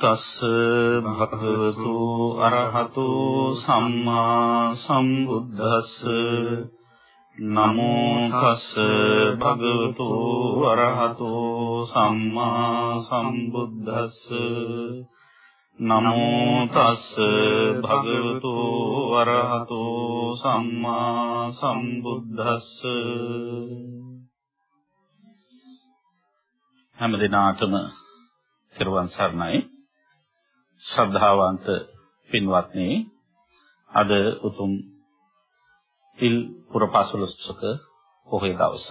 නමෝ තස්ස භගවතු අරහතු සම්මා සම්බුද්දස්ස. නමෝ තස්ස භගවතු අරහතු සම්මා සම්බුද්දස්ස. නමෝ තස්ස භගවතු අරහතු සම්මා සම්බුද්දස්ස. හැම දිනාටම තෙරුවන් සරණයි. ශ්‍රද්ධාවන්ත පින්වත්නි අද උතුම් ඉල් පුරපසළොස්වක පොහොය දවස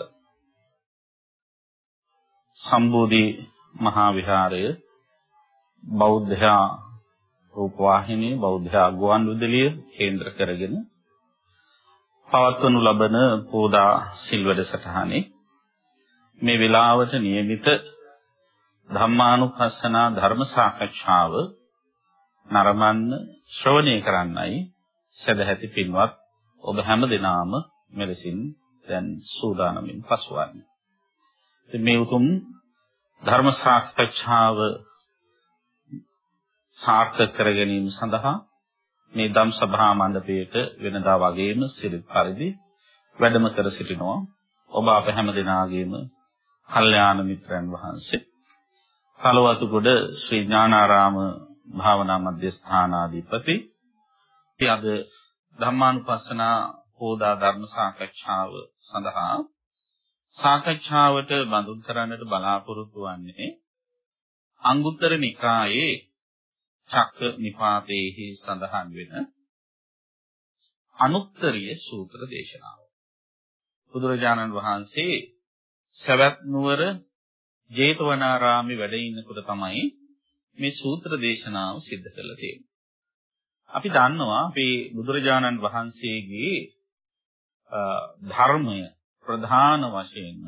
සම්බෝධි මහා විහාරය බෞද්ධයා රූපවාහිනී බෞද්ධයා ගුවන්විදුලිය කේන්ද්‍ර කරගෙන පවත්වනු ලබන පෝදා සිල් වැඩසටහනේ මේ වෙලාවට નિયમિત ධම්මානුපස්සනා ධර්ම සාකච්ඡාව නරඹන්න ශ්‍රවණය කරන්නයි සදැහැති පින්වත් ඔබ හැම දිනාම මෙලෙසින් දැන් සූදානමින් පසුවන්නේ. මේ උතුම් ධර්ම සාකච්ඡාව සාර්ථක කර ගැනීම සඳහා මේ ධම් සභා මණ්ඩපයේට වෙනදා වගේම සිරිත් පරිදි වැඩම කර සිටිනවා ඔබ අප හැම දිනාගේම කල්යාණ මිත්‍රයන් වහන්සේ කලවතුගොඩ ශ්‍රී ඥානාරාම භාවනා මධ්‍යස්ථානාධිපති අද ධම්මානුපස්සනා හෝදා ධර්ම සාකච්ඡාව සඳහා සාකච්ඡාවට බඳුන් කරන්නට බලාපොරොත්තු වන්නේ අංගුත්තර නිකායේ චක්ක නිපාතේහි සඳහන් වෙන අනුත්තරීය සූත්‍ර දේශනාව. බුදුරජාණන් වහන්සේ සවැත් නුවර ජේතවනාරාමේ වැඩ ඉන්නකොට තමයි මේ සූත්‍ර දේශනාව සිද්ධ කළා තියෙන්නේ. අපි දන්නවා අපේ බුදුරජාණන් වහන්සේගේ ධර්මය ප්‍රධාන වශයෙන්ම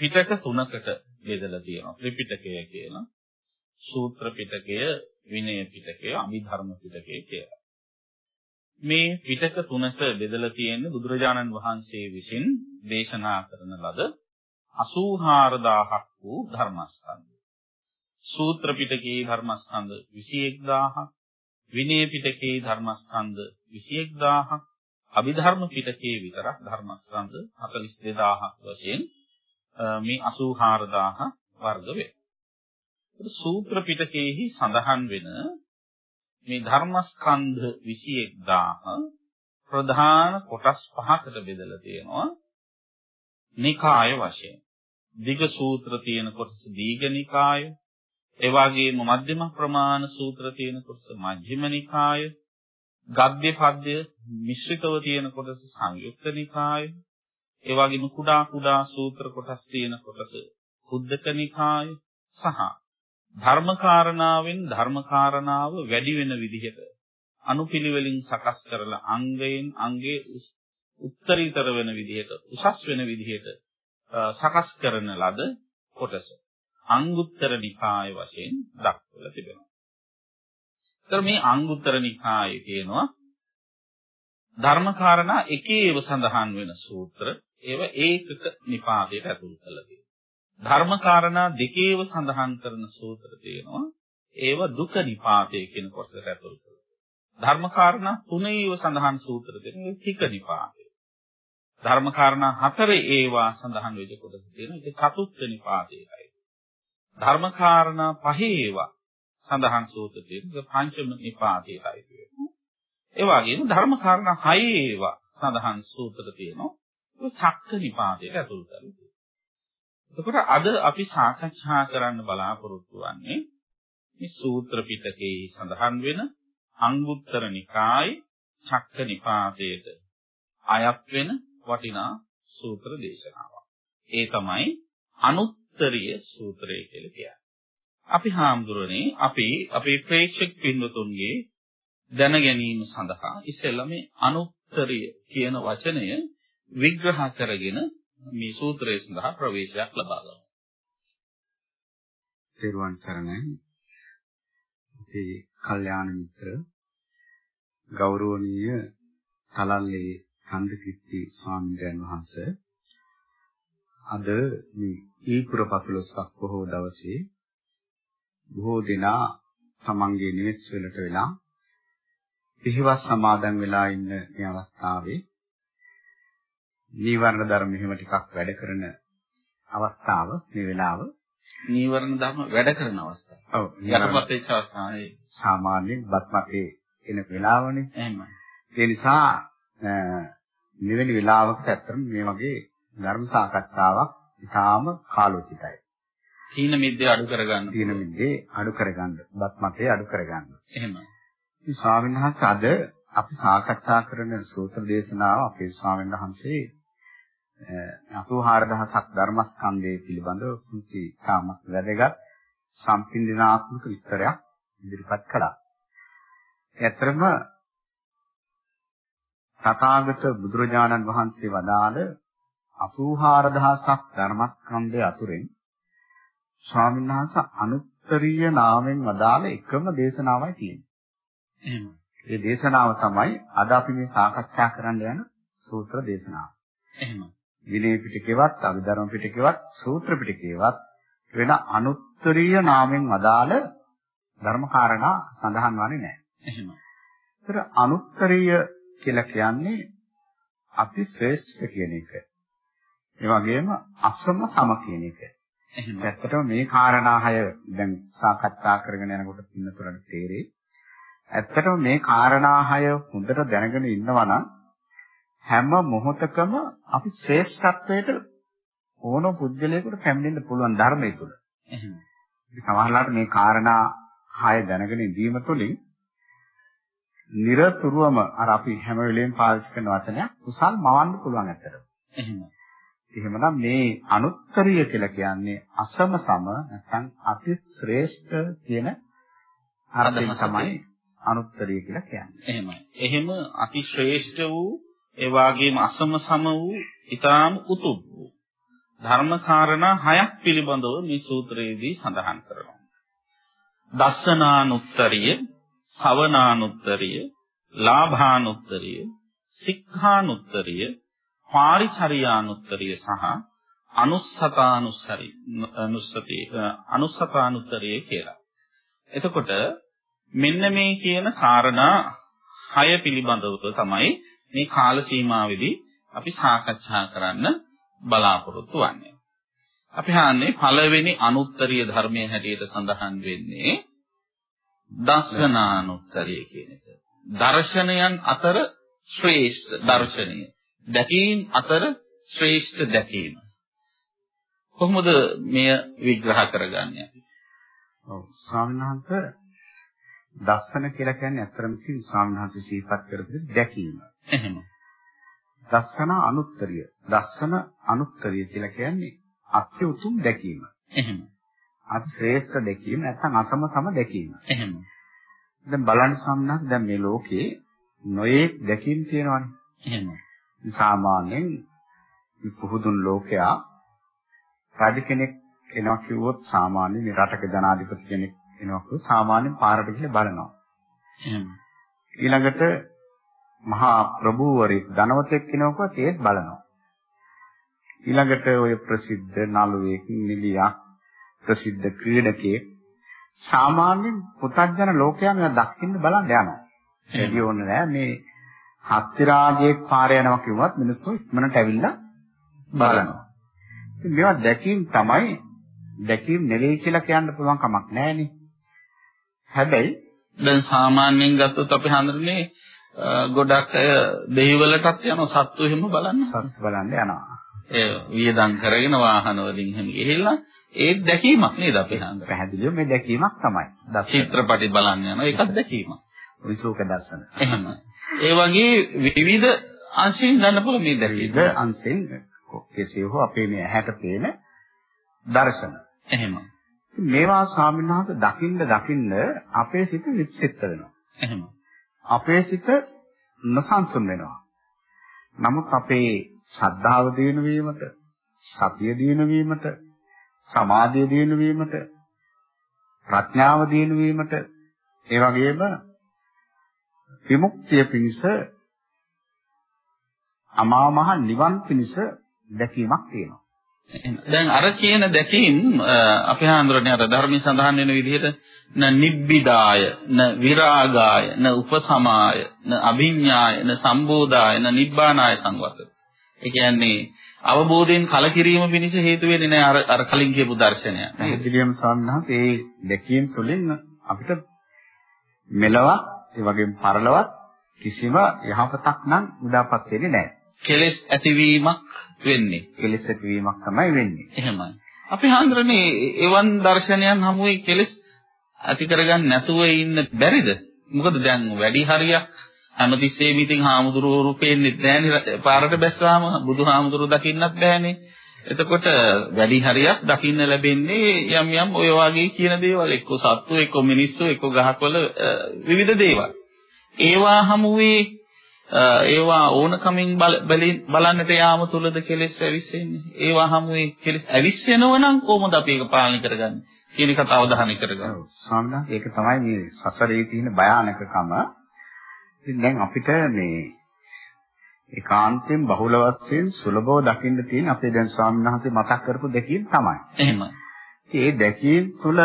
පිටක තුනකට බෙදලා තියෙනවා. ත්‍රිපිටකය කියලා. සූත්‍ර පිටකය, විනය පිටකය, අභිධර්ම පිටකය කියලා. මේ පිටක තුනක බෙදලා තියෙන්නේ බුදුරජාණන් වහන්සේ විසින් දේශනා කරන ලද 84000ක් වූ ධර්මස්කන්ධ. සූත්‍ර පිටකයේ ධර්මස්කන්ධ 21000ක්, විනය පිටකයේ ධර්මස්කන්ධ 21000ක්, අභිධර්ම පිටකයේ විතරක් ධර්මස්කන්ධ 42000ක් වශයෙන් මේ 84000 වර්ග වේ. සූත්‍ර පිටකයේහි සඳහන් වෙන මේ ධර්මස්කන්ධ 21000 ප්‍රධාන කොටස් පහකට බෙදලා තියෙනවා. නිකාය වශයෙන්. දිග සූත්‍ර තියෙන කොටස දීඝ නිකාය. ඒ වගේම මධ්‍යම ප්‍රමාණ සූත්‍ර තියෙන කොටස මජ්ක්‍ධිම නිකාය. ගද්‍ය පද්‍ය මිශ්‍රිතව තියෙන කොටස සංයුක්ත නිකාය. ඒ වගේම කුඩා කුඩා සූත්‍ර කොටස් තියෙන කොටස කුද්දක නිකාය සහ ධර්මකාරණාවෙන් ධර්මකාරණාව වැඩි වෙන විදිහට අනුපිළිවෙලින් සකස් කරලා අංගයෙන් අංගේ උත්තරීතර වෙන විදිහට උසස් වෙන විදිහට සකස් කරන ලද කොටස අංගුත්තර නිකාය වශයෙන් දක්වලා තිබෙනවා. ඒතර මේ අංගුත්තර නිකායේ තියෙනවා ධර්මකාරණා එකේව සඳහන් වෙන සූත්‍ර ඒව ඒකක නිපාතයට ඇතුල් කරලා තියෙනවා. ධර්මකාරණා දෙකේව සඳහන් කරන සූත්‍ර තියෙනවා ඒව දුක නිපාතය කියන කොටසට ඇතුල් කරලා. ධර්මකාරණා තුනේව සඳහන් සූත්‍ර තියෙනවා ටික නිපාතය. ධර්මකාරණා හතරේ ඒවා සඳහන් වෙච්ච කොටස තියෙනවා. ඒක චතුත්ථ නිපාතයයි. ධර්මකාරණා පහේ ඒවා සඳහන් සූත්‍ර තියෙනවා. ඒක පංචම නිපාතයයි කියනවා. ඒ වගේම ධර්මකාරණා හයේ ඒවා සඳහන් සූත්‍ර තියෙනවා. ඒක චක්ක නිපාතයට ඇතුළු කරලා එතකොට අද අපි සාකච්ඡා කරන්න බලාපොරොත්තු වෙන්නේ මේ සූත්‍ර පිටකේ සඳහන් වෙන අංගුත්තර නිකායේ චක්ක නිපාතයට අයත් වෙන වටිනා සූත්‍ර දේශනාවක්. ඒ තමයි අනුත්තරීය සූත්‍රය කියලා කියන්නේ. අපි හාමුදුරනේ අපි අපේ ප්‍රේක්ෂක පින්වතුන්ගේ දැන ගැනීම සඳහා ඉස්සෙල්ලා මේ අනුත්තරීය කියන වචනය විග්‍රහ කරගෙන මේ සූත්‍රය සඳහා ප්‍රවේශයක් ලබා ගමු. තෙරුවන් සරණයි. අපේ කල්යාණ මිත්‍ර ගෞරවනීය කලල්ලේ චන්දකිත්ති ස්වාමීන් වහන්සේ අද මේ ඊපුර පසළොස්වක බොහෝ දවසේ බොහෝ දෙනා තමන්ගේ නිවෙස් වලට වෙලා පිහිවස් සමාදන් වෙලා ඉන්න මේ අවස්ථාවේ නීවරණ ධර්ම එහෙම ටිකක් වැඩ කරන අවස්ථාව මේ වෙලාව නීවරණ ධර්ම වැඩ කරන අවස්ථාව. ඔව් යටපත් වෙච්ච අවස්ථාවේ සාමාන්‍යයෙන් බත්මතේ එන වෙලාවනේ එහෙමයි. ඒ නිසා මෙවැනි වෙලාවකට ඇත්තටම මේ වගේ ධර්ම සාකච්ඡාවක් ඉතාම කාලෝචිතයි. තීන මිද්දේ අඩු කරගන්න. තියෙන මිද්දේ අඩු කරගන්න, බත්මතේ අඩු කරගන්න. එහෙමයි. ඉතින් ස්වාමීන් වහන්සේ අද අපි සාකච්ඡා කරන සූත්‍ර දේශනාව අපේ ස්වාමීන් වහන්සේ 84000ක් ධර්මස්කන්ධය පිළිබඳව කුංචි තාමත් වැදගත් සම්පින්දනාත්මක විස්තරයක් ඉදිරිපත් කළා. ඇත්තටම තථාගත බුදුරජාණන් වහන්සේ වදාළ 84000ක් ධර්මස්කන්ධය අතුරෙන් ස්වාමීන් වහන්සේ අනුත්තරීය නාමයෙන් වදාළ එකම දේශනාවයි තියෙන්නේ. එහෙමයි. ඒ දේශනාව තමයි අද අපි මේ සාකච්ඡා කරන්න යන සූත්‍ර දේශනාව. එහෙමයි. විනය පිටකේවත්, අභිධර්ම පිටකේවත්, සූත්‍ර පිටකේවත් වෙන අනුත්තරීය නාමයෙන් වදාළ ධර්මකාරණා සඳහන් වන්නේ නැහැ. එහෙමයි. ඒතර අනුත්තරීය කියලා කියන්නේ අති ශ්‍රේෂ්ඨ කියන එක. ඒ වගේම අසම සම කියන එක. එහෙමයි. ඇත්තටම මේ කාරණා හය දැන් සාකච්ඡා කරගෙන යනකොට පින්නතුරට තේරෙයි. ඇත්තටම මේ කාරණා හය හොඳට දැනගෙන ඉන්නවා නම් හැම මොහොතකම අපි ශ්‍රේෂ්ඨත්වයට ඕන පුද්ගලයෙකුට පැමිණෙන්න පුළුවන් ධර්මය තුල. එහෙමයි. ඉතින් සමහරවිට මේ කාරණා හය දැනගෙන ඉඳීම තුළින් নিরතුරුවම අර අපි හැම වෙලෙම පාවිච්චි කරන වචනයක් කුසල් මවන්න පුළුවන් ඇත්තටම. එහෙමයි. එහෙමනම් මේ අනුත්තරීය කියලා කියන්නේ අසම සම නැත්නම් අති ශ්‍රේෂ්ඨ කියන අර්ථය අදහස තමයි අනුත්තරීය කියලා කියන්නේ. එහෙමයි. එහෙම අති ශ්‍රේෂ්ඨ වූ ඒ වගේම අසම සම වූ ඊටාම උතුම් වූ ධර්මකාරණා හයක් පිළිබඳව මේ සූත්‍රයේදී සඳහන් කරනවා. දස්සනානුත්තරිය, සවනානුත්තරිය, ලාභානුත්තරිය, සික්ඛානුත්තරිය, පාරිචර්යානුත්තරිය සහ අනුස්සතානුස්සරි අනුස්සති අනුස්සතානුත්තරිය කියලා. එතකොට මෙන්න මේ කියන කාරණා හය පිළිබඳව තමයි මේ කාල සීමාවේදී අපි සාකච්ඡා කරන්න බලාපොරොත්තු වෙන්නේ. අපි හන්නේ පළවෙනි අනුත්තරීය ධර්මයේ හැටියට සඳහන් වෙන්නේ දර්ශනානුත්තරිය කියන එක. දර්ශනයන් අතර ශ්‍රේෂ්ඨ දර්ශනය. දැකීම් අතර ශ්‍රේෂ්ඨ දැකීම. කොහොමද මෙය විග්‍රහ කරගන්නේ? ඔව් ස්වාමීන් වහන්සේ දස්සන කියලා කියන්නේ අත්‍තරම කිව් ස්වාමීන් වහන්සේ සිහිපත් කරපු දැකීම. එහෙම. දස්සන අනුත්තරිය. දස්සන අනුත්තරිය කියලා කියන්නේ අත්‍ය උතුම් දැකීම. එහෙම. අති ශ්‍රේෂ්ඨ දැකීම නැත්නම් අසම සම දැකීම. එහෙම. දැන් බලන්න සම්මත දැන් මේ ලෝකේ නොයේක් දැකීම් තියෙනවානේ. එහෙම. සාමාන්‍යයෙන් පුහුදුන් ලෝකයා රජ කෙනෙක් එනවා කිව්වොත් සාමාන්‍ය මේ රටක ජනාධිපති කෙනෙක් එනවා කිව්වොත් සාමාන්‍යයෙන් පාරට ගිහලා බලනවා. එහෙම. ඊළඟට මහා ප්‍රභූවරයෙක් ධනවතෙක් කෙනෙකුට ඒත් බලනවා. ඊළඟට ඔය ප්‍රසිද්ධ නළුවෙක් නිලියක් ප්‍රසිද්ධ ක්‍රීඩකයෙක් සාමාන්‍යයෙන් පුතග්ජන ලෝකයා මේවා දකින්න බලන්න යනවා. එළිය ඕනේ නෑ මේ හත්තිරාජයෙක් පාරේ යනවා කිව්වත් මිනිස්සු ඉක්මනට ඇවිල්ලා බලනවා. ඉතින් මේවා දැකීම් තමයි දැකීම් නෙවෙයි කියලා කියන්න පුළුවන් කමක් නෑනේ. හැබැයි දැන් සාමාන්‍යයෙන් ගත්තොත් අපි හඳුනන්නේ ගොඩක් අය දෙහිවලටත් යන සත්තු එහෙම බලන්න. සත් බලන්න යනවා. ඒ වියදම් කරගෙන වාහන වලින් එහෙම ගිහිල්ලා ඒ දැකීමක් නේද අපි හඳුනන්නේ. පැහැදිලිව මේ දැකීමක් තමයි. චිත්‍රපටි බලන්න යනවා ඒකත් දැකීමක්. විසෝක දර්ශන. එහෙම. ඒ වගේ විවිධ අංශයෙන් ගන්න පුළුවන් මේ දැකීම. විවිධ අංශෙන් කෙසේ හෝ අපේ මේ ඇහැට පේන දර්ශන. එහෙම. මේවා වහන්සේ දකින්න දකින්න අපේ සිත විචිත්ත වෙනවා. එහෙම. අපේ සිත නොසන්සුන් වෙනවා. නමුත් අපේ ශ්‍රද්ධාව දිනු වීමට, සතිය දිනු වීමට, සමාධිය දිනු වීමට, ප්‍රඥාව දිනු වීමට, ඒ වගේම විමුක්තිය පිණිස අමා මහ නිවන් පිණිස දැකීමක් තියෙනවා. දැන් අර කියන දැකීම් අපි හඳුරන්නේ අර ධර්මයේ සඳහන් වෙන විදිහට න නිබ්බිදාය න විරාගාය න උපසමාය න අභිඥාය න සම්බෝධාය න නිබ්බානාය සංවත. ඒ කියන්නේ අවබෝධයෙන් කලකිරීම පිණිස හේතු වෙන්නේ නැහැ අර අර කලින් කියපු දර්ශනය. ඉදිරියම සම්හත් ඒ දැකීම් තුළින් අපිට මෙලවක් ඒ වගේම පරලොවක් කිසිම යහපතක් නම් උදාපත් වෙන්නේ නැහැ. කෙලෙස් ඇතිවීමක් වෙන්නේ. කෙලෙස් ඇතිවීමක් තමයි වෙන්නේ. එහෙමයි. අපි හඳුරන්නේ එවන් දර්ශනයන් හමුවේ කෙලෙස් ඇති කරගන්න නැතුව ඉන්න බැරිද? මොකද දැන් වැඩි හරියක් හැමතිස්සෙම ඉතින් හාමුදුරුවෝ පේන්නේ නැහැනේ පාරට බැස්සාම බුදුහාමුදුරුවෝ දකින්නත් බෑනේ. එතකොට වැඩි හරියක් දකින්න ලැබෙන්නේ යම් යම් ඔය වගේ කියන දේවල් එක්ක සත්තු එක්ක මිනිස්සු එක්ක ගහකොළ විවිධ දේවල්. ඒවා හමුවේ ඒවා ඕනකමින් බලන්නට යාම තුලද කෙලෙස් ඇවිස්සෙන්නේ. ඒවා හැමුවේ කෙලෙස් ඇවිස්සෙනව නම් කොහොමද අපි ඒක පාලනය කරගන්නේ? කියන එක අවධානය කරගන්න. ඔව් ස්වාමීන් ඒක තමයි මේ සසරේ තියෙන භයානකකම. ඉතින් දැන් අපිට මේ ඒකාන්තයෙන් බහුල වශයෙන් සුලභව දකින්න තියෙන අපේ දැන් ස්වාමීන් වහන්සේ මතක් කරපු දෙකීම් තමයි. එහෙමයි. ඒ දෙකීම් තුල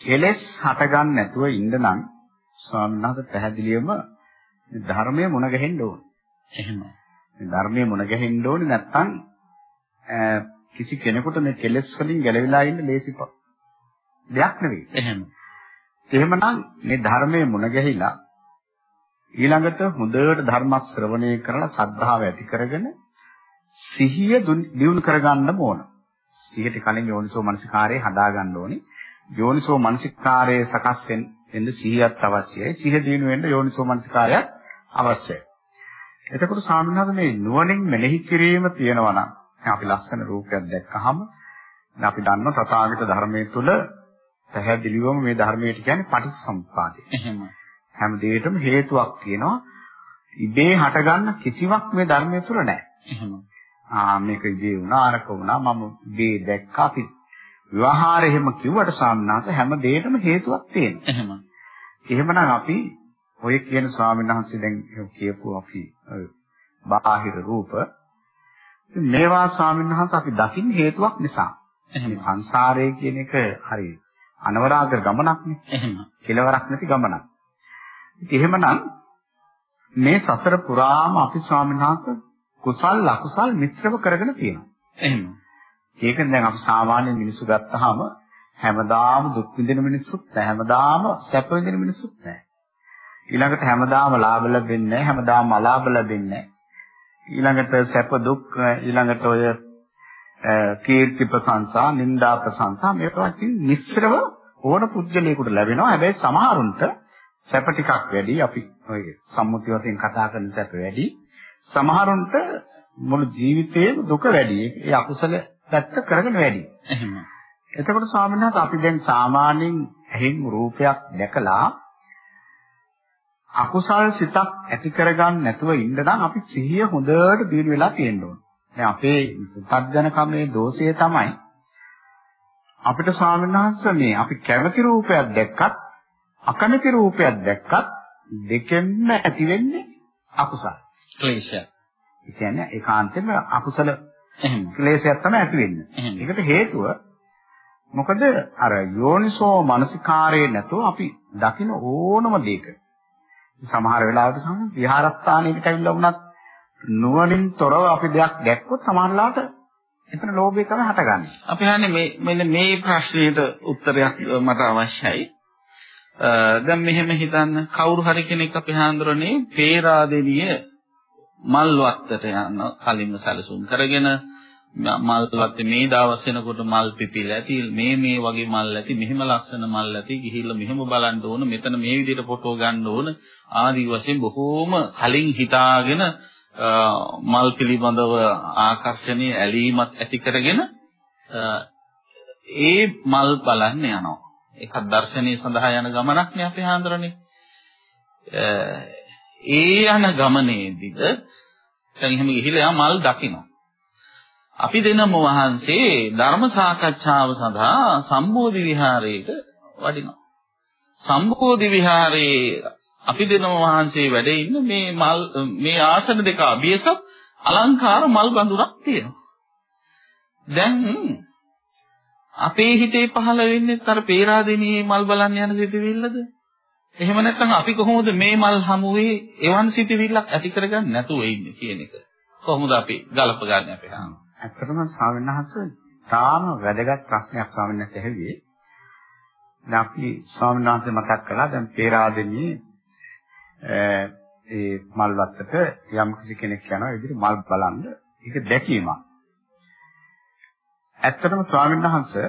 කෙලෙස් හටගන්න නැතුව ඉන්න නම් ස්වාමීන් වහන්සේ පැහැදිලිවම ධර්මයේ මුණ ගැහෙන්න ඕන. එහෙමයි. මේ ධර්මයේ මුණ ගැහෙන්න ඕනේ නැත්නම් කිසි කෙනෙකුට මේ කෙලෙස් වලින් ගැලවිලා ඉන්න ලේසි දෙයක් නෙවෙයි. එහෙම. එහෙමනම් මේ ධර්මයේ මුණ ගැහිලා ඊළඟට හොඳට ධර්ම ශ්‍රවණය කරලා සද්ධාව ඇති කරගෙන සිහිය දියුණු කරගන්න ඕන. සිහියට කලින් යෝනිසෝ මනසිකාරයේ හදා ගන්න ඕනේ. යෝනිසෝ මනසිකාරයේ සකස් වෙන්න සිහියත් අවශ්‍යයි. සිහිය දියුණු වෙන්න යෝනිසෝ මනසිකාරයත් අවශ්‍යයි. එතකොට සාමාන්‍යයෙන් මේ නුවණින් මෙනෙහි කිරීම තියෙනවා නම් අපි ලස්සන රූපයක් දැක්කහම අපි දන්නවා තථාගත ධර්මයේ තුල පැහැදිලිවම මේ ධර්මයට කියන්නේ පටිච්චසමුප්පාදය. එහෙම. හැම දෙයකටම හේතුවක් තියෙනවා. ඉබේ හටගන්න කිසිවක් මේ ධර්මයේ තුල නැහැ. ආ මේක ඉබේ වුණා අරක වුණා මම ඉබේ දැක්කා අපි විවාහාර එහෙම කිව්වට සාමනාත හැම දෙයකටම හේතුවක් තියෙනවා. එහෙම. එහෙමනම් අපි ඔය කියන ස්වාමීන් වහන්සේ දැන් කියපු අපි බාහිර රූප මේවා ස්වාමීන් වහන්සේ අපි දකින්න හේතුවක් නිසා. එහෙම. සංසාරය කියන එක හරි අනවරාග ගමනක් නේ. එහෙම. කෙලවරක් නැති ගමනක්. එහෙමනම් මේ සසර පුරාම අපි ස්වාමීන් වහන්සේ කුසල් අකුසල් මිශ්‍රව කරගෙන තියෙනවා. එහෙම. ඒකෙන් දැන් අපි සාමාන්‍ය මිනිස්සු ගත්තාම හැමදාම දුක් විඳින මිනිස්සුත් නැහැ. හැමදාම සැප විඳින මිනිස්සුත් නැහැ. ඊළඟට හැමදාම ලාභ ලැබෙන්නේ නැහැ. හැමදාම අලාභ ලැබෙන්නේ නැහැ. ඊළඟට සැප දුක් ඊළඟට ඔය කීර්ති ප්‍රශංසා, නිന്ദා ප්‍රශංසා මේවා ඉතින් මිශ්‍රව ඕන පුද්ගලයෙකුට ලැබෙනවා. හැබැයි සමහරුන්ට සැප ටිකක් වැඩි. අපි ඔය සම්මුති වශයෙන් කතා කරන සැප වැඩි. සමහරුන්ට මුළු ජීවිතේම දුක වැඩි. ඒ අකුසල පැත්ත කරගෙන වැඩි. එහෙම. එතකොට ස්වාමීන් වහන්සේ අපි දැන් සාමාන්‍යයෙන් ඇහෙන් රූපයක් දැකලා අකුසල් සිතක් ඇති කරගන්න නැතුව ඉන්න නම් අපි සිහිය හොඳට දිනු වෙලා තියෙන්න ඕන. දැන් අපේ පුතග්ජන කමේ දෝෂය තමයි අපිට ස්වාමීන් වහන්සේ මේ අපි කැමති රූපයක් දැක්කත් අකමැති රූපයක් දැක්කත් දෙකෙන්ම ඇති වෙන්නේ අකුසල. ක්ලේශය. ඒ කියන්නේ ඒකාන්තයෙන්ම අකුසල එහෙම. ක්ලේශයක් තමයි ඇති වෙන්නේ. ඒකට හේතුව මොකද අර යෝනිසෝ මනසිකාරයේ නැතුව අපි දකින ඕනම දෙයක සමහර වෙලාවට සම විහාරස්ථානයකට ඇවිල්ලා වුණත් නුවණින් තොරව අපි දෙයක් දැක්කොත් සමහරලාට එතන ලෝභය තමයි හටගන්නේ. අපි හන්නේ මේ මෙන්න මේ ප්‍රශ්නෙට උත්තරයක් මට අවශ්‍යයි. දැන් මෙහෙම හිතන්න කවුරු හරි කෙනෙක් අපි හඳුරන්නේ පේරාදෙනිය මල් වත්තට යන කලින්ම සැලසුම් කරගෙන මල් වත්තේ මේ දවස් වෙනකොට මල් පිපිලා ඇති මේ මේ වගේ මල් ඇති මෙහෙම ලස්සන මල් ඇති ගිහිල්ලා මෙහෙම බලන්න ඕන මෙතන මේ විදිහට ෆොටෝ ගන්න ඕන ආදී වශයෙන් බොහෝම කලින් හිතාගෙන මල් පිළිබඳව ආකර්ෂණීය ඇලීමක් ඇති කරගෙන ඒ මල් බලන්න යනවා. ඒකත් දර්ශනීය සඳහා යන ගමනක් නේ අපි හඳුරන්නේ ඒ යන ගමනේදීද දැන් එහෙම ගිහිල්ලා මල් දකිනවා අපි දෙනම වහන්සේ ධර්ම සාකච්ඡාව සඳහා සම්බෝධි විහාරයට වඩිනවා. සම්බෝධි විහාරයේ අපි දෙනම වහන්සේ වැඩ ඉන්න මේ මල් මේ ආසන දෙක අභියසක් අලංකාර මල් බඳුරක් තියෙනවා. දැන් අපේ හිතේ පහළ වෙන්නේ අර පේරාදෙනියේ මල් බලන්න යන සිතුවිල්ලද? එහෙම නැත්නම් අපි කොහොමද මේ මල් හමුවේ එවන් සිතුවිල්ලක් ඇති කරගන්නේ නැතුව ඉන්නේ කියන එක. කොහොමද අපි ගලප ගන්න අපේ හාම? ඇත්තටම ස්වාමීන් වහන්සේ තාම වැදගත් ප්‍රශ්නයක් ස්වාමීන් වහන්සේ ඇහුවේ. දැන් අපි ස්වාමීන් වහන්සේ මතක් කළා දැන් පේරාදෙනියේ ඒ මල් වත්තට යම් කිසි කෙනෙක් යනවා ඒ විදිහට මල් බලන්න ඒක දැකීමක්. ඇත්තටම ස්වාමීන් වහන්සේ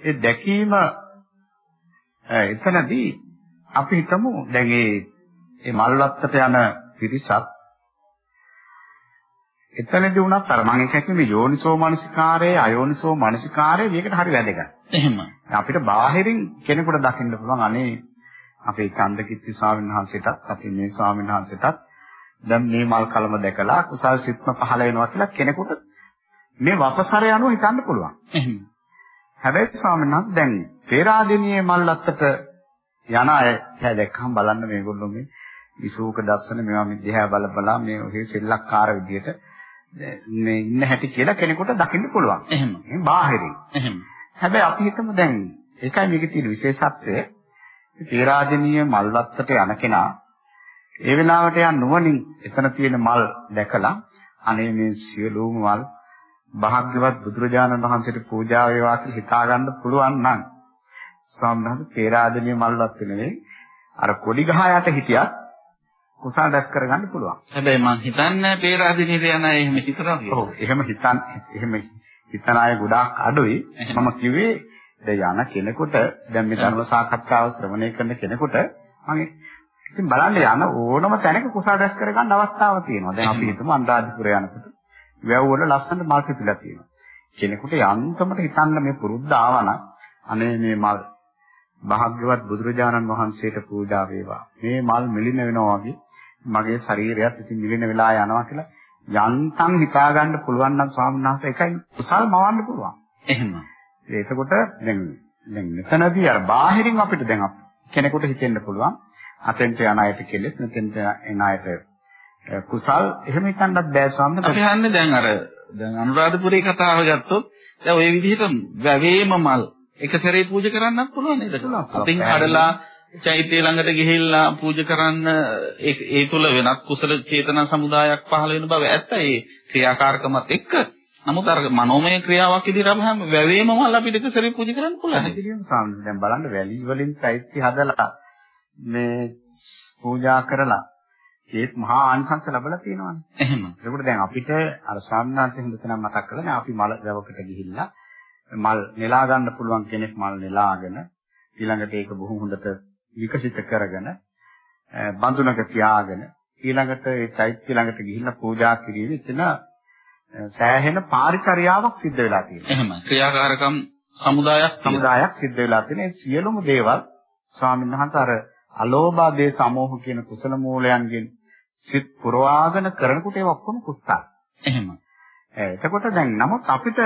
ඒ දැකීම එතනදී අපි හිතමු දැන් ඒ ඒ මල් වත්තට යන පිරිසක් එතනදී වුණත් අර මම කියන්නේ මේ යෝනිසෝ මනසිකාරයේ අයෝනිසෝ මනසිකාරයේ මේකට හරි වැදගත්. එහෙම. අපිට බාහිරින් කෙනෙකුට දකින්න පුළුවන් අනේ අපේ චන්දකිත්ති ස්වාමීන් වහන්සේටත් අපි මේ ස්වාමීන් වහන්සේටත් දැන් මේ මල් කලම දැකලා කුසල් සිත්ම පහළ වෙනවා කියලා කෙනෙකුට මේ වපසරය අනුව හිතන්න පුළුවන්. එහෙම. හැබැයි ස්වාමීන් වහන්සේ දැන් පේරාදෙනියේ මල් අත්තට යන අය දැක්කම බලන්න මේගොල්ලෝ මේ විසූක දර්ශන මේවා මේ දිහා බල බලා මේ ඔහේ සෙල්ලක්කාර විදියට මේ ඉන්න හැටි කියලා කෙනෙකුට දකින්න පුළුවන්. එහෙම. මේ බාහිරින්. එහෙම. හැබැයි අපි හිතමු දැන් ඒකයි මේකේ තියෙන විශේෂත්වය. තේරාජනීය මල් වත්තට යන කෙනා ඒ වෙලාවට යන නුවණින් එතන තියෙන මල් දැකලා අනේ මේ සියලුම මල් භාග්‍යවත් බුදුරජාණන් වහන්සේට පූජා වේවා කියලා හිතා ගන්න පුළුවන් නම් ස්වාමීන් වහන්සේ තේරාජනීය මල් වත්ත නෙවෙයි අර කොඩි ගහ යට හිටියත් කුසල දැස් කරගන්න පුළුවන්. හැබැයි මං හිතන්නේ පේරාදෙනියට යන අය එහෙම හිතනවා කියලා. ඔව් එහෙම හිතන් එහෙම හිතන අය ගොඩාක් අඩුයි. මම කිව්වේ දැන් යන කෙනෙකුට දැන් මේ ධර්ම සාකච්ඡාව ශ්‍රවණය කරන කෙනෙකුට මම ඉතින් බලන්න යන ඕනම තැනක කුසල රැස් කරගන්න අවස්ථාවක් තියෙනවා. දැන් අපි හිතමු අන්දාදිපුර යනකොට වැව් වල ලස්සනට මල් පිපිලා තියෙනවා. කෙනෙකුට යන්තමට හිතන්න මේ පුරුද්ද ආවනම් අනේ මේ මල් භාග්‍යවත් බුදුරජාණන් වහන්සේට පූජා වේවා. මේ මල් මිලින වෙනවා වගේ මගේ ශරීරයත් ඉතින් මිලින වෙලා යනවා කියලා යන්තම් හිතා ගන්න පුළුවන් නම් ස්වාමීන් වහන්සේ එකයි කුසල් මවන්න පුළුවන්. එහෙම. එතකොට දැන් දැන් මෙතනදී අර බාහිරින් අපිට දැන් කෙනෙකුට හිතෙන්න පුළුවන් අතෙන්ට යන අයට කෙලෙස් මෙතෙන්ට එන අයට කුසල් එහෙම හිතන්නත් බෑ ස්වාමීන් අපි හන්නේ දැන් අර දැන් අනුරාධපුරේ කතාව ගත්තොත් දැන් ওই විදිහට වැවේම මල් එක සැරේ පූජා කරන්නත් පුළුවන් නේද? අතින් කඩලා චෛත්‍ය ළඟට ගිහිල්ලා පූජා කරන්න ඒ තුල වෙනත් කුසල චේතනා සමුදායක් පහළ වෙන බව ඇත්ත ඒ ක්‍රියාකාරකමත් එක්ක නමුත් අර මනෝමය ක්‍රියාවක් විදිහට අපහම වැවේම මල් අපිට එක සැරේ පූජා කරන්න පුළුවන්. දැන් බලන්න වැලි වලින් චෛත්‍ය හදලා මේ පූජා කරලා ඒත් මහා ආනිසංස ලැබලා තියෙනවානේ. එහෙම. ඒකට දැන් අපිට අර සාමනාන්ත හින්දතනම් මතක් කරලා අපි මල වැවකට ගිහිල්ලා මල් නෙලා ගන්න පුළුවන් කෙනෙක් මල් නෙලාගෙන ඊළඟට ඒක බොහොම හොඳට විකසිත කරගෙන බඳුනක තියාගෙන ඊළඟට ඒ චෛත්‍ය ළඟට ගිහිල්ලා පූජා කිරීම එතන සෑහෙන පාරිචර්යාවක් සිද්ධ වෙලා තියෙනවා. එහෙම. ක්‍රියාකාරකම් සමුදායක් සමුදායක් සිද්ධ වෙලා තියෙන සියලුම දේවල් ස්වාමීන් වහන්සේ අර අලෝභා දේ සමෝහ කියන කුසල මූලයන්ගෙන් සිත් පුරවාගෙන කරනකොට ඒක ඔක්කොම කුස්සා. එහෙම. එතකොට දැන් නමුත් අපිට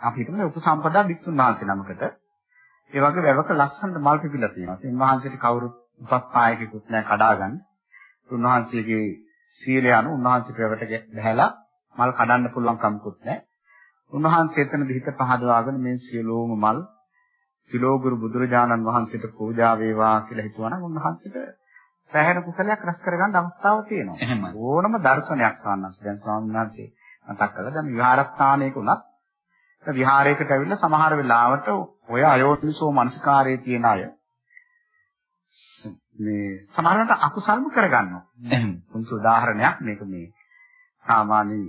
අපි හිතමු උපසම්පදා භික්ෂුන් වහන්සේ නමකට ඒ වගේ වැවක ලස්සනට මල් පිපිලා තියෙනවා. ඉතින් උන්වහන්සේට කවුරුත් උපස්ථායකෙකුත් නැහැ කඩාගන්න. උන්වහන්සේගේ සීලය අනුව උන්වහන්සේට වැවට බහැලා මල් කඩන්න පුළුවන් කමකුත් නැහැ. උන්වහන්සේ එතන දිහිත පහදවාගෙන මේ සියලුම මල් තිලෝගුරු බුදුරජාණන් වහන්සේට පූජා වේවා කියලා හිතුවනම් උන්වහන්සේට සෑහෙන කුසලයක් රැස් කරගන්න අවස්ථාවක් තියෙනවා. එහෙම. ඕනම දර්ශනයක් සාන්නස් දැන් ස්වාමීන් වහන්සේ මතක් කළා දැන් විහාරස්ථානයක උනත් විහාරයකට ඇවිල්ලා සමහර වෙලාවට ඔය අයෝනිසෝ මනසිකාරයේ තියෙන අය මේ සමහරවිට අකුසල්ම කරගන්නවා. එහෙම. පුංචි උදාහරණයක් මේක මේ සාමාන්‍ය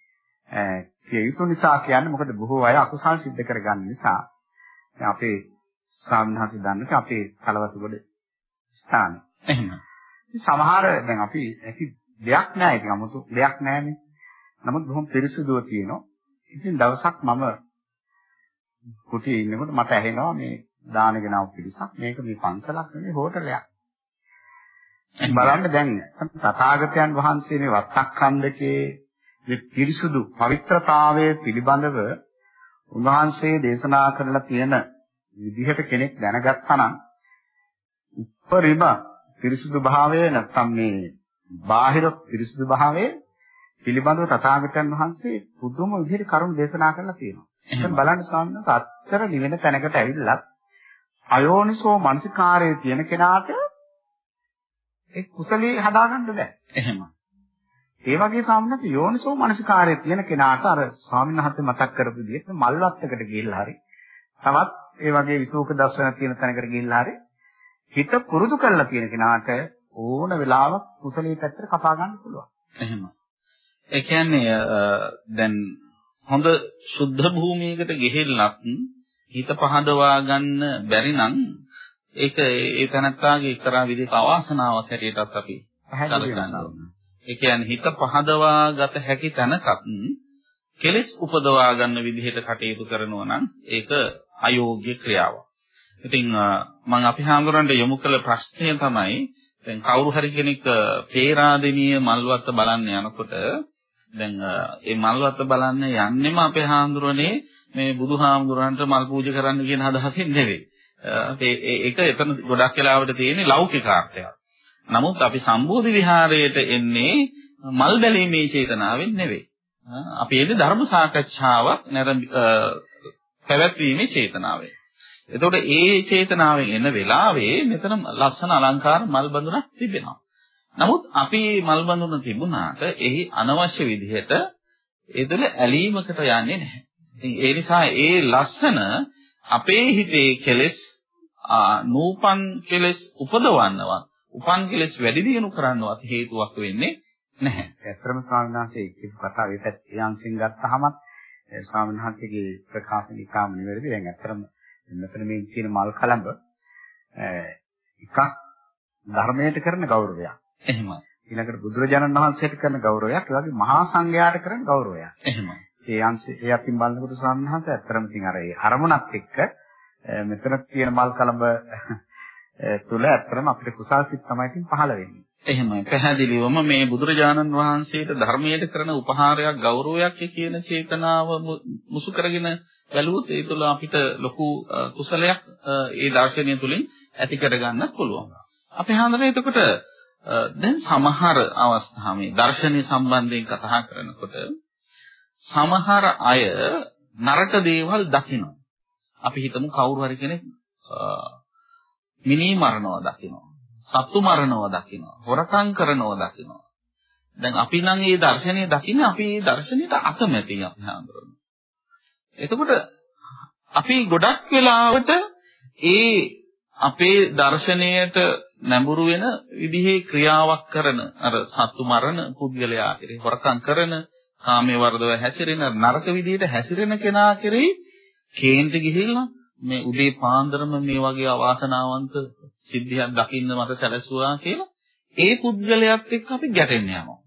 කිය යුතු නිසා කියන්නේ මොකද බොහෝ අය අකුසල් සිද්ධ කරගන්න නිසා අපේ සාමනහස දන්නක අපේ කලවතුගොඩ ස්ථාන. එහෙම. සමහර දැන් අපි ඇති දෙයක් නැහැ ඒක 아무තු දෙයක් නැහැනේ. නමුත් බොහොම පිරිසුදුව තියෙනවා. ඉතින් දවසක් මම කුටියේ ඉන්නකොට මට ඇහෙනවා මේ දාන ගෙනව පිරිසක් මේක මේ පන්සලක් නෙමෙයි හෝටලයක්. බලන්න දැන් තථාගතයන් වහන්සේ මේ වත්තක්ඛන්දකේ මේ පිරිසුදු පවිත්‍රතාවය පිළිබඳව උන්වහන්සේ දේශනා කරලා තියෙන විදිහට කෙනෙක් දැනගත්තා නම් උපරිම පිරිසුදු භාවය නැත්නම් මේ බාහිර පිරිසුදු භාවය පිළිබඳව තථාගතයන් වහන්සේ පුදුම විදිහට කරුණ දේශනා කරලා තියෙනවා. දැන් බලන්න ස්වාමීන් වහන්සේ අත්තර නිවෙන තැනකට ඇවිල්ලා අයෝනිසෝ මනසිකාරයේ තියෙන කෙනාට ඒ කුසලයේ හදාගන්න බෑ. එහෙම. ඒ වගේ වහන්සේ යෝනිසෝ මනසිකාරයේ තියෙන කෙනාට අර ස්වාමීන් වහන්සේ මතක් කරපු විදිහට මල්වත්තකට ගිහිල්ලා හරි තවත් ඒ වගේ විසෝක දර්ශන තියෙන තැනකට ගිහිල්ලා හරි හිත පුරුදු කරලා තියෙන කෙනාට ඕන වෙලාවක කුසලයේ පැත්තට කපා ගන්න පුළුවන්. එහෙම. ඒ කියන්නේ දැන් හොඳ සුද්ධ භූමියකට ගිහිල්ලත් හිත පහදවා ගන්න බැරි නම් ඒක ඒ තැනත්තාගේ එක්තරා විදිහක අවාසනාවක් හැටියටත් අපි සැලකනවා. ඒ කියන්නේ හිත පහදවා ගත හැකි තැනකත් කෙලෙස් උපදවා ගන්න විදිහට කටයුතු කරනවා නම් ඒක අයෝග්‍ය ක්‍රියාවක්. ඉතින් මම අපි හාමුදුරන්ට යොමු කළ ප්‍රශ්නය තමයි දැන් කවුරු හරි කෙනෙක් පේරාදෙනිය මල්වත්ත බලන්න යනකොට දැන් ඒ මල්වත්ත බලන්න යන්නෙම අපේ හාමුදුරනේ මේ බුදුහාමුදුරන්ට මල් පූජා කරන්න කියන අදහසින් නෙවෙයි. ඒක එතන ගොඩක් වෙලාවට තියෙන්නේ ලෞකිකාර්ථයක්. නමුත් අපි සම්බෝධි විහාරයට එන්නේ මල් බැලීමේ චේතනාවෙන් නෙවෙයි. අපි එන්නේ ධර්ම සාකච්ඡාවක් නැරඹ පැවැත්වීමේ චේතනාවෙන්. එතකොට ඒ චේතනාවෙන් එන වෙලාවේ මෙතන ලස්සන අලංකාර මල් බඳුනක් තිබෙනවා. නමුත් අපි මල් බඳුන තිබුණාට එහි අනවශ්‍ය විදිහට ඒ තුළ ඇලීමකට යන්නේ නැහැ. ඉතින් ඒ නිසා ඒ ලස්සන අපේ හිතේ කෙලෙස් නූපන් කෙලෙස් උපදවන්නවත් උපන් කෙලෙස් වැඩි දියුණු කරන්නවත් හේතුවක් වෙන්නේ නැහැ. ඇත්තම ස්වාමීන් වහන්සේ කියපු කතාව ඒ පැත්තේ අංශෙන් ගත්තහම ස්වාමීන් වහන්සේගේ ප්‍රකාශන ඉකාම නිවැරදි. දැන් ඇත්තම මෙතන මේ කියන මල් කලඹ එකක් ධර්මයට කරන ගෞරවයක්. එහෙමයි. ඊළඟට බුදුරජාණන් වහන්සේට කරන ගෞරවයක්, ඒ වගේ මහා සංඝයාට කරන ගෞරවයක්. එහෙමයි. ඒ අංශය ඒ අතින් බලනකොට ස්වාමීන් වහන්සේ ඇත්තටම ඉතින් අර ඒ අරමුණක් එක්ක මෙතන තියෙන මල් කලඹ තුල ඇත්තටම අපිට කුසල් සිත් තමයි ඉතින් පහළ වෙන්නේ. එහෙමයි. පැහැදිලිවම මේ බුදුරජාණන් වහන්සේට ධර්මයට කරන උපහාරයක් ගෞරවයක් කියන චේතනාව මුසු කරගෙන බැලුවොත් ඒ තුළ අපිට ලොකු කුසලයක් ඒ දර්ශනය තුළින් ඇති කරගන්න පුළුවන්. අපි හඳුනන එතකොට දැන් සමහර අවස්ථා මේ දර්ශනීය සම්බන්ධයෙන් කතා කරනකොට සමහර අය නරක දේවල් දකිනවා. අපි හිතමු කවුරු හරි කෙනෙක් මිනී මරනවා දකිනවා. සත්තු මරනවා දකිනවා. හොරකම් කරනවා දකිනවා. දැන් අපි නම් මේ දර්ශනීය දකින්නේ අපි මේ දර්ශනීයට අකමැති අපි හඳුනනවා. එතකොට අපි ගොඩක් වෙලාවට ඒ අපේ දර්ශනයට නැඹුරු වෙන විදිහේ ක්‍රියාවක් කරන අර සත්තු මරණ පුද්ගලයා කෙරේ හොරකම් කරන කාමයේ වර්ධව හැසිරෙන නරක විදිහට හැසිරෙන කෙනා කෙරෙහි කේන්ති ගිහිල්ලා මේ උදේ පාන්දරම මේ වගේ අවාසනාවන්ත සිද්ධියක් දකින්න මට සැලසුවා කියලා ඒ පුද්ගලයාත් එක්ක අපි ගැටෙන්න යනවා.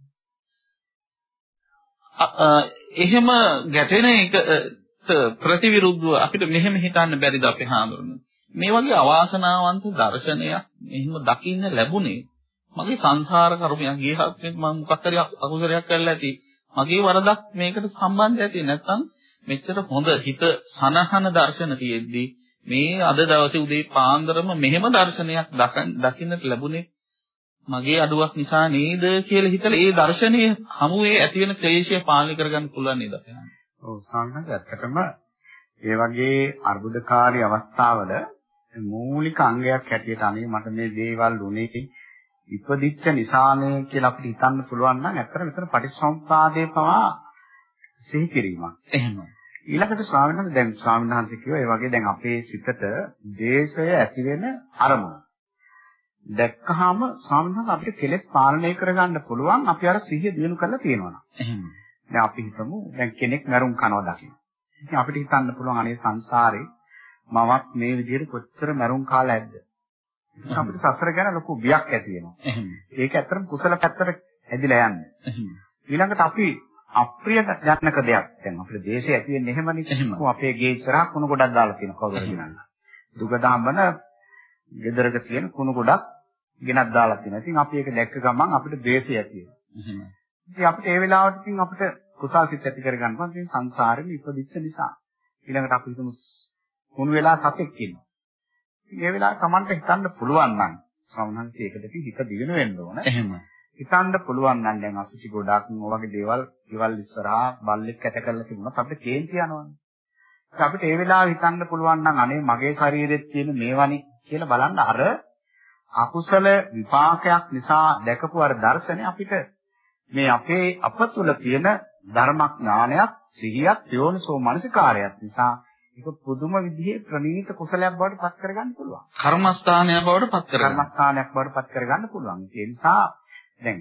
එහෙම ගැටෙන එකට ප්‍රතිවිරුද්ධව අපිට මෙහෙම හිතන්න බැරිද අපි හාමුදුරනේ. මේ වගේ අවාසනාවන්ත දර්ශනයක් මෙහෙම දකින්න ලැබුණේ මගේ සංසාර කර්මයක් ගියහත් මම මොකක් හරි අකුසලයක් කළා ඇති. මගේ වරදක් මේකට සම්බන්ධ ඇති නැත්නම් මෙච්චර හොඳ හිත සනහන දර්ශන තියෙද්දි මේ අද දවසේ උදේ පාන්දරම මෙහෙම දර්ශනයක් දකින්නට ලැබුණේ මගේ අඩුවක් නිසා නේද කියලා හිතලා ඒ දර්ශනයේ හමුවේ ඇති වෙන ක්ලේශය පාලනය කරගන්න පුළුවන් නේද අපේ ඔව් සාමාන්‍යයෙන් ඇත්තටම ඒ වගේ අර්බුදකාරී අවස්ථාවල මූලික අංගයක් හැටියට අනේ මට මේ දේවල් උනේ ඉපදිච්ච නිසානේ කියලා අපිට හිතන්න පුළුවන් නම් ඇත්තට මෙතන පටිච්චසමුප්පාදේ පවා සිහි කිරීමක්. එහෙමයි. ඊළඟට ස්වාමීන් වහන්සේ දැන් ස්වාමීන් වහන්සේ කිව්වා ඒ වගේ දැන් අපේ සිතට දේශය ඇති වෙන අරමුණ. දැක්කහම ස්වාමීන් වහන්සේ අපිට කෙලෙස් පාලනය කරගන්න පුළුවන් අපි අර සිහිය දිනු කරලා තියෙනවා. එහෙම. දැන් අපි හිතමු දැන් කෙනෙක් මරුන් කනවා දකින්න. ඉතින් අපිට හිතන්න පුළුවන් අනේ සංසාරේ මමත් මේ විදිහට කොච්චර මරුන් කාලා ඇද්ද? අපිට සසර ගැන ලොකු බියක් ඇති වෙනවා. ඒක ඇත්තටම කුසල පැත්තට ඇදිලා යන්නේ. ඊළඟට අපි අප්‍රිය ජනක දෙයක්. දැන් අපේ දේශය ඇති වෙන්නේ එහෙමනේ. අපේ ගේ ඉස්සරහ කුණු ගොඩක් දාලා තියෙන කවුරුද ගණන්. දුගදාම්බන ගෙදරක තියෙන කුණු ගොඩක් ගෙනත් දාලා තියෙනවා. ඉතින් අපි ඒක දැක්ක ගමන් අපිට දේශය ඇති වෙනවා. ඉතින් අපිට ඒ වෙලාවට ඉතින් අපිට කුසල් සිත් ඇති කර ගන්න පුළුවන්. ඉතින් සංසාරෙම ඉපදිච්ච නිසා. ඊළඟට අපි හිතමු කුණු වෙලා සතෙක් ඉන්නවා. ඉතින් ඒ වෙලාවට Tamanට හිතන්න පුළුවන් නම් සමහරවිට ඒකට හිත දිවෙන වෙන්න ඕන. එහෙම. හිතන්න පුළුවන් නම් දැන් අසුචි ගොඩක් වගේ දේවල් ඊවල් ඉස්සරහා බල්ලෙක් කැට කරලා තිබුණත් අපිට කේන්ති යනවනේ. අපිට ඒ වෙලාවේ හිතන්න පුළුවන් නම් අනේ මගේ ශරීරෙත් තියෙන මේවනේ කියලා බලන්න අර අකුසල විපාකයක් නිසා දැකපු අර දර්ශනේ අපිට මේ අපේ අප තුළ තියෙන ධර්මඥානයක් සිහියක් යෝනිසෝ මනසිකාරයක් නිසා ඒක පුදුම විදිහේ ප්‍රණීත කුසලයක් බවට පත් කරගන්න පුළුවන්. කර්මස්ථානයක් බවට පත් කරගන්න. කර්මස්ථානයක් බවට පත් කරගන්න පුළුවන්. ඒ නිසා දැන්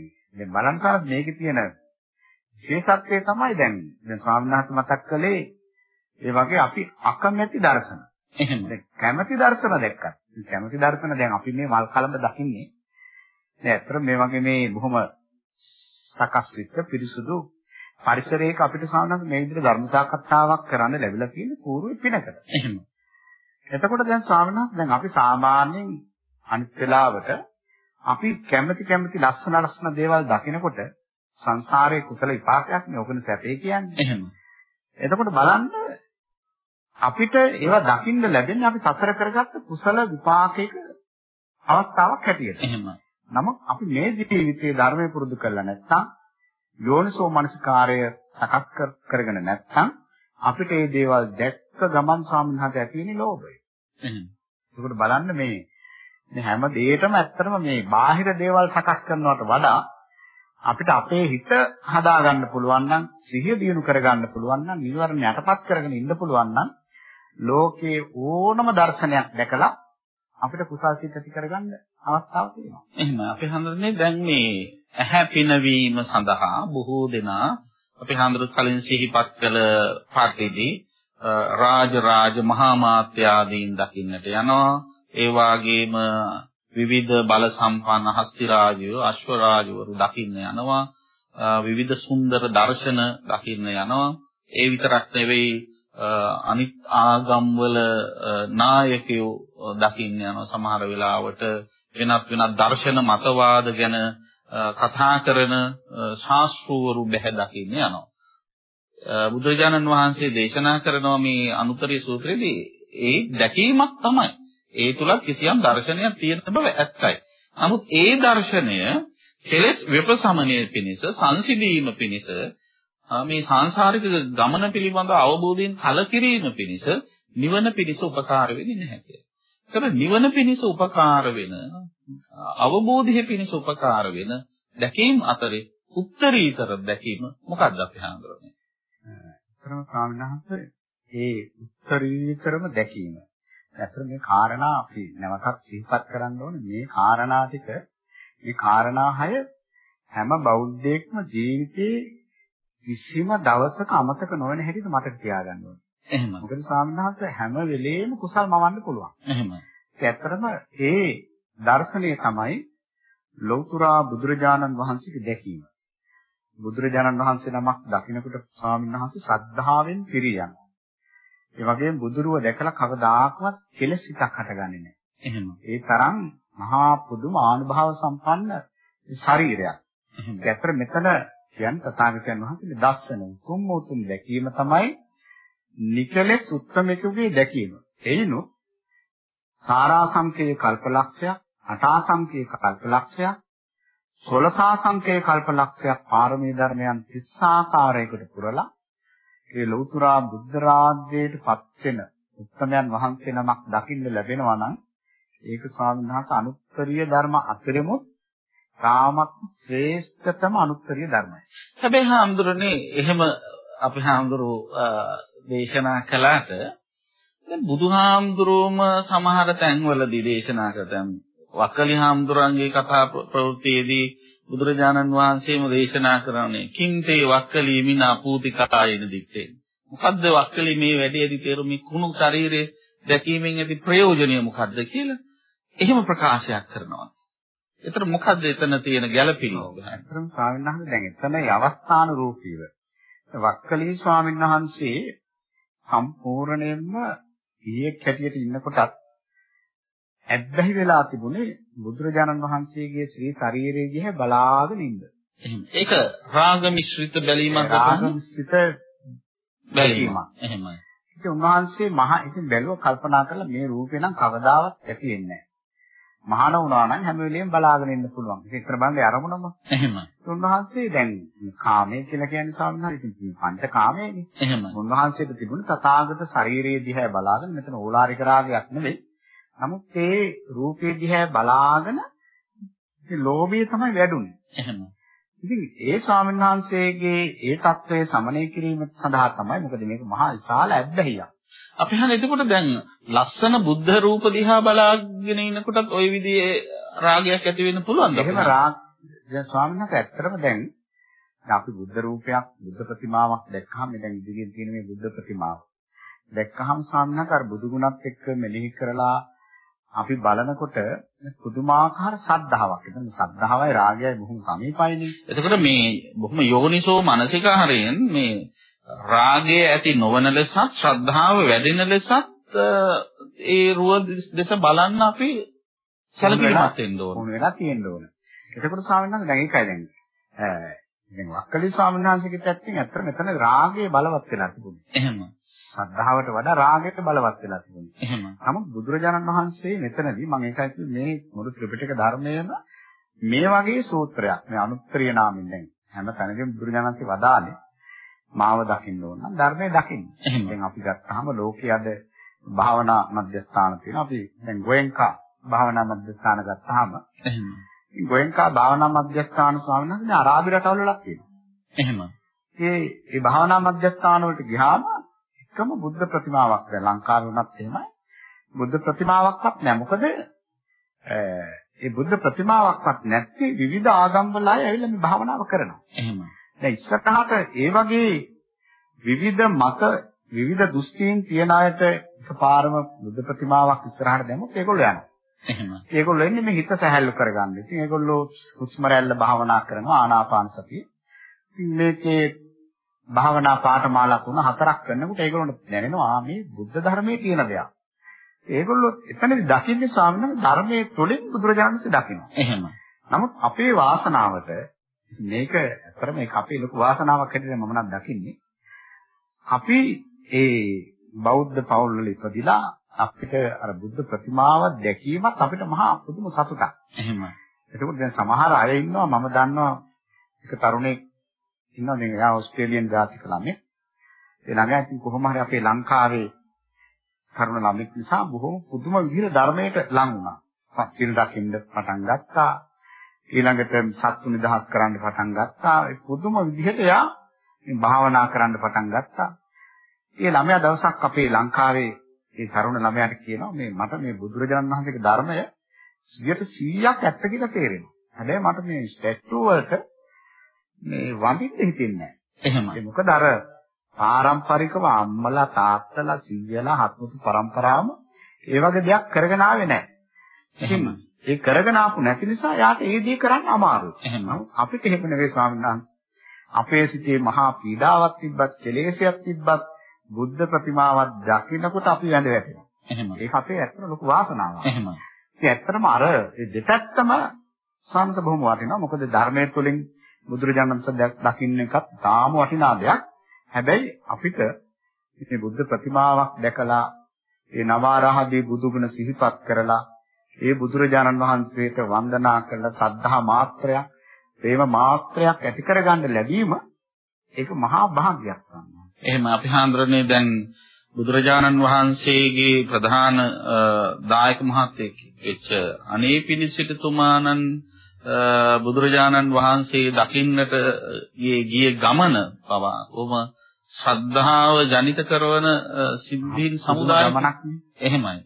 බලන්න සාර මේකේ තියෙන විශේෂත්වය තමයි දැන් දැන් ස්වාමීන් වහන්සේ මතක් කළේ ඒ වගේ අපි අකමැති දර්ශන. දැන් කැමැති දර්ශන දැක්කත්. කැමැති දර්ශන දැන් අපි මේ මල් කලඹ දකින්නේ. නෑ අතර මේ වගේ මේ බොහොම සකස් වෙච්ච පිරිසුදු පරිසරයක අපිට සාමාන්‍යයෙන් මේ විදිහට ධර්ම සාකච්ඡාවක් කරන්න ලැබිලා තියෙන පූර්ව පිනකට. එහෙම. එතකොට දැන් ස්වාමීන් දැන් අපි සාමාන්‍යයෙන් අනිත් වෙලාවට අපි කැමති කැමති ලස්සන ලස්සන දේවල් දකිනකොට සංසාරයේ කුසල විපාකයක් නේ ඔකන සැපේ කියන්නේ. එහෙම. එතකොට බලන්න අපිට ඒවා දකින්න ලැබෙන්නේ අපි සතර කරගත්ත කුසල විපාකයක අවස්ථාවක් හැටියට. එහෙම. නමුත් අපි මේ ජීවිතයේ ධර්මය පුරුදු කරලා නැත්නම් යෝනිසෝ මනසිකාරය සකස් කරගෙන නැත්නම් අපිට මේ දේවල් දැක්ක ගමන් ස්වාමීන් ඇති වෙන්නේ ලෝභය. එහෙම. ඒකට බලන්න මේ මේ හැම දෙයකම ඇත්තටම මේ බාහිර දේවල් සකස් කරනවට වඩා අපිට අපේ හිත හදාගන්න පුළුවන් නම් සිහිය දියුණු කරගන්න පුළුවන් නම් නිවර්ණ යටපත් කරගෙන ඉන්න පුළුවන් නම් ලෝකේ ඕනම දර්ශනයක් දැකලා අපිට කුසල් සිත් ඇති කරගන්න අවස්ථාවක් තියෙනවා. එහෙම අපි හඳුනන්නේ දැන් මේ ඇහැ පිනවීම සඳහා බොහෝ දෙනා අපි හඳුරු කලින් සිහිපත් කළ පාටිදී රාජ රාජ මහා මාත්‍ය ආදීන් දකින්නට යනවා. ඒ වාගේම විවිධ බල සම්පන්න හස්ති රාජයෝ අශ්ව රාජවරු දකින්න යනවා. විවිධ සුන්දර දර්ශන දකින්න යනවා. ඒ විතරක් නෙවෙයි අනිත් ආගම්වල නායකයෝ දකින්න යනවා සමහර වෙලාවට වෙනත් වෙනත් දර්ශන මතවාද ගැන කතා කරන ශාස්ත්‍රවරු බැහැ දකින්න යනවා. බුදුරජාණන් වහන්සේ දේශනා කරනවා මේ අනුතරී සූත්‍රයේදී ඒ දැකීමක් තමයි. ඒ තුලත් කිසියම් දර්ශනයක් තියෙන බව ඇත්තයි. නමුත් ඒ දර්ශනය කෙලෙස් විපසමනය පිණිස සංසිඳීම පිණිස මේ සංසාරික ගමන පිළිබඳ අවබෝධයෙන් කලකිරීම පිණිස නිවන පිණිස උපකාර වෙන්නේ නැහැ කියලා. ඒතර නිවන පිණිස උපකාර වෙන අවබෝධය පිණිස උපකාර වෙන දැකීම් අතරේ උත්තරීතර දැකීම මොකක්ද අපි හඳුරන්නේ? අතරම ස්වාමීන් වහන්සේ ඒ උත්තරීතරම දැකීම. ඇත්තට මේ කාරණා අපි නැවතත් සිහිපත් කරන්න ඕනේ මේ කාරණා ටික මේ කාරණා හය හැම බෞද්ධයෙක්ම ජීවිතේ කිසිම දවසක අමතක නොවන හැටියට මතක තියාගන්න ඕනේ. එහෙම. මොකද වහන්සේ හැම වෙලේම කුසල් මවන්න පුළුවන්. එහෙම. ඇත්තටම ඒ දර්ශනය තමයි ලෞතර බුදුරජාණන් වහන්සේගේ දැකීම. බුදුරජාණන් වහන්සේ නමක් දකින්නකොට ස්වාමීන් වහන්සේ ශ්‍රද්ධාවෙන් පිරී යනවා. ඒ වගේම බුදුරුව දැකලා කවදාකවත් කෙලෙස් හිතක් හටගන්නේ නැහැ. එහෙම. ඒ තරම් මහා පුදුම ආනුභාව සම්පන්න ශරීරයක්. ඒතර මෙතන කියන්නේ තථාගතයන් වහන්සේගේ දර්ශන උතුම් උතුම් දැකීම තමයි නිකලෙස් උත්තමිකුගේ දැකීම. එයිනොත් සාරාසංකේය කල්පලක්ෂයක්, අටාසංකේය කල්පලක්ෂයක්, සොළසාසංකේය කල්පලක්ෂයක් පාරමී ධර්මයන් 30 ආකාරයකට පුරලා ඒ ලෞතර බුද්ධ රාජ්‍යයට පත් වෙන උත්තමයන් වහන්සේ නමක් දකින්න ලැබෙනවා නම් ඒක ස්වාමීන් වහන්සේ අනුත්තරීය ධර්ම අතරෙමුත් රාමත් ශ්‍රේෂ්ඨතම අනුත්තරීය ධර්මයි. හැබැයි හාමුදුරනේ එහෙම අපි හාමුදුරු දේශනා කළාට දැන් බුදුහාමුදුරුවම සමහර තැන්වලදී දේශනා කරතම් වක්කලි හාමුදුරන්ගේ කතා ප්‍රවෘත්තියේදී බුදුරජාණන් වහන්සේම දේශනා කරන්නේ කින්තේ වක්කලි මිනා පූතිකායන දිත්තේ මොකද්ද වක්කලි මේ වැඩේදී තේරුම් මේ කුණු ශරීරයේ දැකීමෙන් ඇති ප්‍රයෝජනය මොකද්ද කියලා එහෙම ප්‍රකාශයක් කරනවා. ඒතර මොකද්ද එතන තියෙන ගැළපීම? අතරම ස්වාමීන් වහන්සේ දැන් එතන අවස්ථාන රූපීව වක්කලී ස්වාමීන් වහන්සේ සම්පූර්ණයෙන්ම ඊයේ කැටියට ඉන්නකොටත් ඇබ්බැහි වෙලා තිබුණේ බුදුරජාණන් වහන්සේගේ ශ්‍රී ශරීරයේ දිහා බලාගෙන ඉන්න. එහෙම. ඒක රාග මිශ්‍රිත බැලීමක් රාග මිශ්‍රිත බැලීමක්. එහෙමයි. ඉතින් උන්වහන්සේ මහා ඉතින් බැලුව කල්පනා කළා මේ රූපේ නම් කවදාවත් ඇති වෙන්නේ නැහැ. මහාන වුණා නම් හැම වෙලෙම බලාගෙන ඉන්න පුළුවන්. ඒක බලන්නේ අරමුණම. එහෙම. උන්වහන්සේ දැන් කාමය කියලා කියන්නේ සාමාන්‍යයෙන් පංච කාමයනේ. එහෙම. උන්වහන්සේට තිබුණ තථාගත ශරීරයේ දිහා බලාගෙන මෙතන ඕලාරික රාගයක් නෙවෙයි. නමුත් ඒ රූපේ දිහා බලාගෙන ඉතින් ලෝභය තමයි වැඩුණේ. එහෙම. ඉතින් ඒ ස්වාමීන් වහන්සේගේ ඒ தত্ত্বය සමනය කිරීම සඳහා තමයි මොකද මේක මහා විශාල අත්දැකියක්. අපි හන්නේ එතකොට දැන් ලස්සන බුද්ධ රූප දිහා බලාගෙන ඉනකොටත් ওই විදිහේ රාගයක් ඇති වෙන්න පුළුවන්ද? එහෙම රාග දැන් ස්වාමීන් වහන්සේ ඇත්තටම දැන් අපි බුද්ධ රූපයක් බුද්ධ ප්‍රතිමාවක් දැක්කහම දැන් ඉදිරියෙන් තියෙන මේ බුද්ධ ප්‍රතිමාව දැක්කහම ස්වාමීන් වහන්සේ අර බුදු ගුණත් එක්ක මෙලිහි කරලා අපි බලනකොට පුදුමාකාර සද්ධාාවක්. එතන සද්ධාවයි රාගයයි බොහොම සමීපයිනේ. එතකොට මේ බොහොම යෝනිසෝ මානසිකාරයෙන් මේ රාගය ඇති නොවන ලෙසත් ශ්‍රද්ධාව වැඩෙන ලෙසත් ඒ රුව දෙස බලන්න අපි සැලකිලිමත් වෙන්න ඕන. ඕන වෙලා තියෙන්න ඕන. එතකොට ස්වාමීන් වහන්සේ දැන් ඒකයි දැන් දැන් වක්කලි ස්වාමීන් වහන්සේගෙත් ඇත්තෙන් ඇත්තට මෙතන රාගය බලවත් වෙලා තිබුණේ. එහෙම. ශ්‍රද්ධාවට වඩා රාගයට බලවත් වෙලා තිබුණේ. එහෙම. නමුත් බුදුරජාණන් වහන්සේ මෙතනදී මම ඒකයි කිව්වේ මේ මුළු ත්‍රිපිටක ධර්මයේම මේ වගේ සූත්‍රයක් මේ අනුත්තරීය නාමයෙන් දැන් හැම තැනකම බුදුරජාණන් වහන්සේ වදාළේ මාව දකින්න ඕන නම් ධර්මය දකින්න. දැන් අපි ගත්තාම ලෝකයේ අද භාවනා මධ්‍යස්ථාන තියෙනවා. අපි දැන් ගෝයන්කා භාවනා මධ්‍යස්ථාන ගත්තාම එහෙම. ගෝයන්කා භාවනා මධ්‍යස්ථාන ස්වාමීන් වහන්සේ අරාබි රටවල වලක් තියෙනවා. එහෙම. ඒ ඒ භාවනා මධ්‍යස්ථාන වලට ගියාම එකම බුද්ධ ප්‍රතිමාවක් දැන් ලංකාවේ වුණත් එහෙමයි. බුද්ධ ප්‍රතිමාවක්වත් නැහැ. මොකද ඒ බුද්ධ ප්‍රතිමාවක්වත් නැති විවිධ ආගම් වල අය ඇවිල්ලා මේ භාවනාව කරනවා. එහෙම. දැන් ඉස්සරහට ඒ වගේ විවිධ මත විවිධ දෘෂ්ටීන් තියන අයට එකපාරම බුද්ධ ප්‍රතිමාවක් ඉස්සරහට දැම්මොත් ඒගොල්ලෝ යනවා. එහෙම. ඒගොල්ලෝ එන්නේ මේ හිත සැහැල්ලු කරගන්න. ඉතින් ඒගොල්ලෝ හුස්ම රැල්ල භාවනා කරනවා ආනාපාන සතිය. ඉතින් මේකේ භාවනා පාඨමාලා තුන හතරක් කරනකොට ඒගොල්ලන්ට දැනෙනවා මේ බුද්ධ ධර්මයේ තියෙන දෙයක්. ඒගොල්ලෝ එතනදී දකින්නේ ස්වාමීන් ධර්මයේ තුලින් බුදුරජාණන් වහන්සේ දකිනවා. එහෙම. නමුත් අපේ වාසනාවට මේක ඇත්තටම ඒක අපේ ලොකු වාසනාවක් හැටියට මම නම් දකින්නේ. අපි ඒ බෞද්ධ පවුල් වල ඉපදිලා අපිට අර බුද්ධ ප්‍රතිමාව දැකීමත් අපිට මහා පුදුම සතුටක්. එහෙම. එතකොට දැන් සමහර අය ඉන්නවා මම දන්නවා එක තරුණෙක් ඉන්නවා මේ එයා ඕස්ට්‍රේලියානු ජාතික ළමෙක්. ඒ ළමයා ඉතින් කොහොම හරි අපේ ලංකාවේ තරුණ ළමෙක් නිසා බොහොම පුදුම විදිහට ධර්මයට ලං වුණා. සිල් රකින්න පටන් ගත්තා. ඊළඟට සත්තු නිදහස් කරන්න පටන් ගත්තා. ඒ පුදුම විදිහට එයා මේ භාවනා කරන්න පටන් ගත්තා. ඒ ළමයා දවසක් අපේ ලංකාවේ ඒ තරුණ ළමයාට කියනවා මේ මට මේ බුදුරජාණන් වහන්සේගේ ධර්මය 100%ක් ඇත්ත කියලා තේරෙනවා. හැබැයි මට මේ ස්ටැචු වලට මේ වඳින්න හිතෙන්නේ නැහැ. එහෙම. ඒ මොකද අර පාරම්පරිකව අම්මලා තාත්තලා සීයලා හත්මුතු પરම්පරාවම ඒ වගේ දෙයක් කරගෙන ආවේ නැහැ. එහෙම. ඒ කරගෙන ආපු නැති නිසා යාට ඒ දේ කරන්න අමාරුයි. එහෙම. අපිට එහෙම නෙවෙයි ස්වාමීන් වහන්සේ. අපේ සිතේ මහා පීඩාවක් තිබ්බත්, කෙලෙසයක් තිබ්බත් බුද්ධ ප්‍රතිමාවක් දකින්නකොට අපි වැඳ වැටෙනවා. එහෙම. ඒක අපේ ඇත්තට ලොකු වාසනාවක්. එහෙම. ඉතින් ඇත්තටම අර දෙපැත්තම සම්ත බොහොම වටිනවා. මොකද ධර්මයේ තුලින් බුදුරජාණන් වහන්සේ දකින්න එකත් තාම වටිනා දෙයක්. හැබැයි අපිට මේ බුද්ධ ප්‍රතිමාවක් දැකලා ඒ නවාරහදී බුදුගුණ සිහිපත් කරලා ඒ බුදුරජාණන් වහන්සේට වන්දනා කරලා සද්ධා මාත්‍රයක්, ප්‍රේම මාත්‍රයක් ඇති කරගන්න ලැබීම ඒක මහා භාග්යක් සම්මා. එහෙම අපි හාන්දරනේ දැන් බුදුරජාණන් වහන්සේගේ ප්‍රධාන දායක මහත්තයෙක් වෙච්ච අනේ පිළිසිටුමාණන් බුදුරජාණන් වහන්සේ දකින්නට ගිය ගමන පවා කොහොම ශ්‍රද්ධාව ජනිත කරන සිද්ධීන් සමුදායක් එහෙමයි.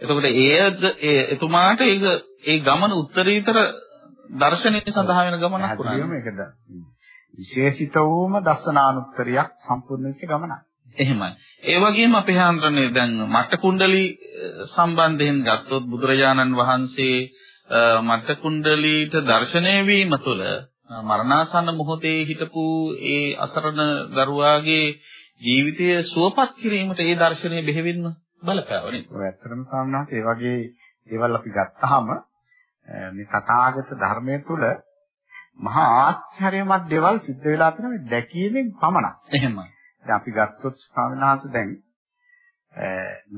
එතකොට ඒද එතුමාට ඒ ගමන උත්තරීතර දර්ශනයේ සඳහා වෙන ගමනක් වුණා. විශේෂිත වූම දර්ශනානුත්තරියක් සම්පූර්ණ වෙච්ච ගමනක්. එහෙමයි. ඒ වගේම අපේ හාන්දරනේ දැන් මට්ට කුණ්ඩලී සම්බන්ධයෙන් ගත්තොත් බුදුරජාණන් වහන්සේ මට්ට කුණ්ඩලීට දර්ශනය වීම තුළ මරණාසන්න මොහොතේ හිටපු ඒ අසරණ දරුවාගේ ජීවිතය සුවපත් කිරීමට ඒ දර්ශනය බෙහෙවින්ම බලපෑවනේ. ඔය ඇත්තටම සාමනාත් ඒ වගේ දේවල් අපි ගත්තාම මේ තථාගත ධර්මයේ තුල මහා ආශ්චර්යමත් දේවල් සිද්ධ වෙලා තියෙනවා මේ දැකීමෙන් පමණක්. එහෙමයි. දැන් අපි ගත්තොත් වහන්සේ දැන්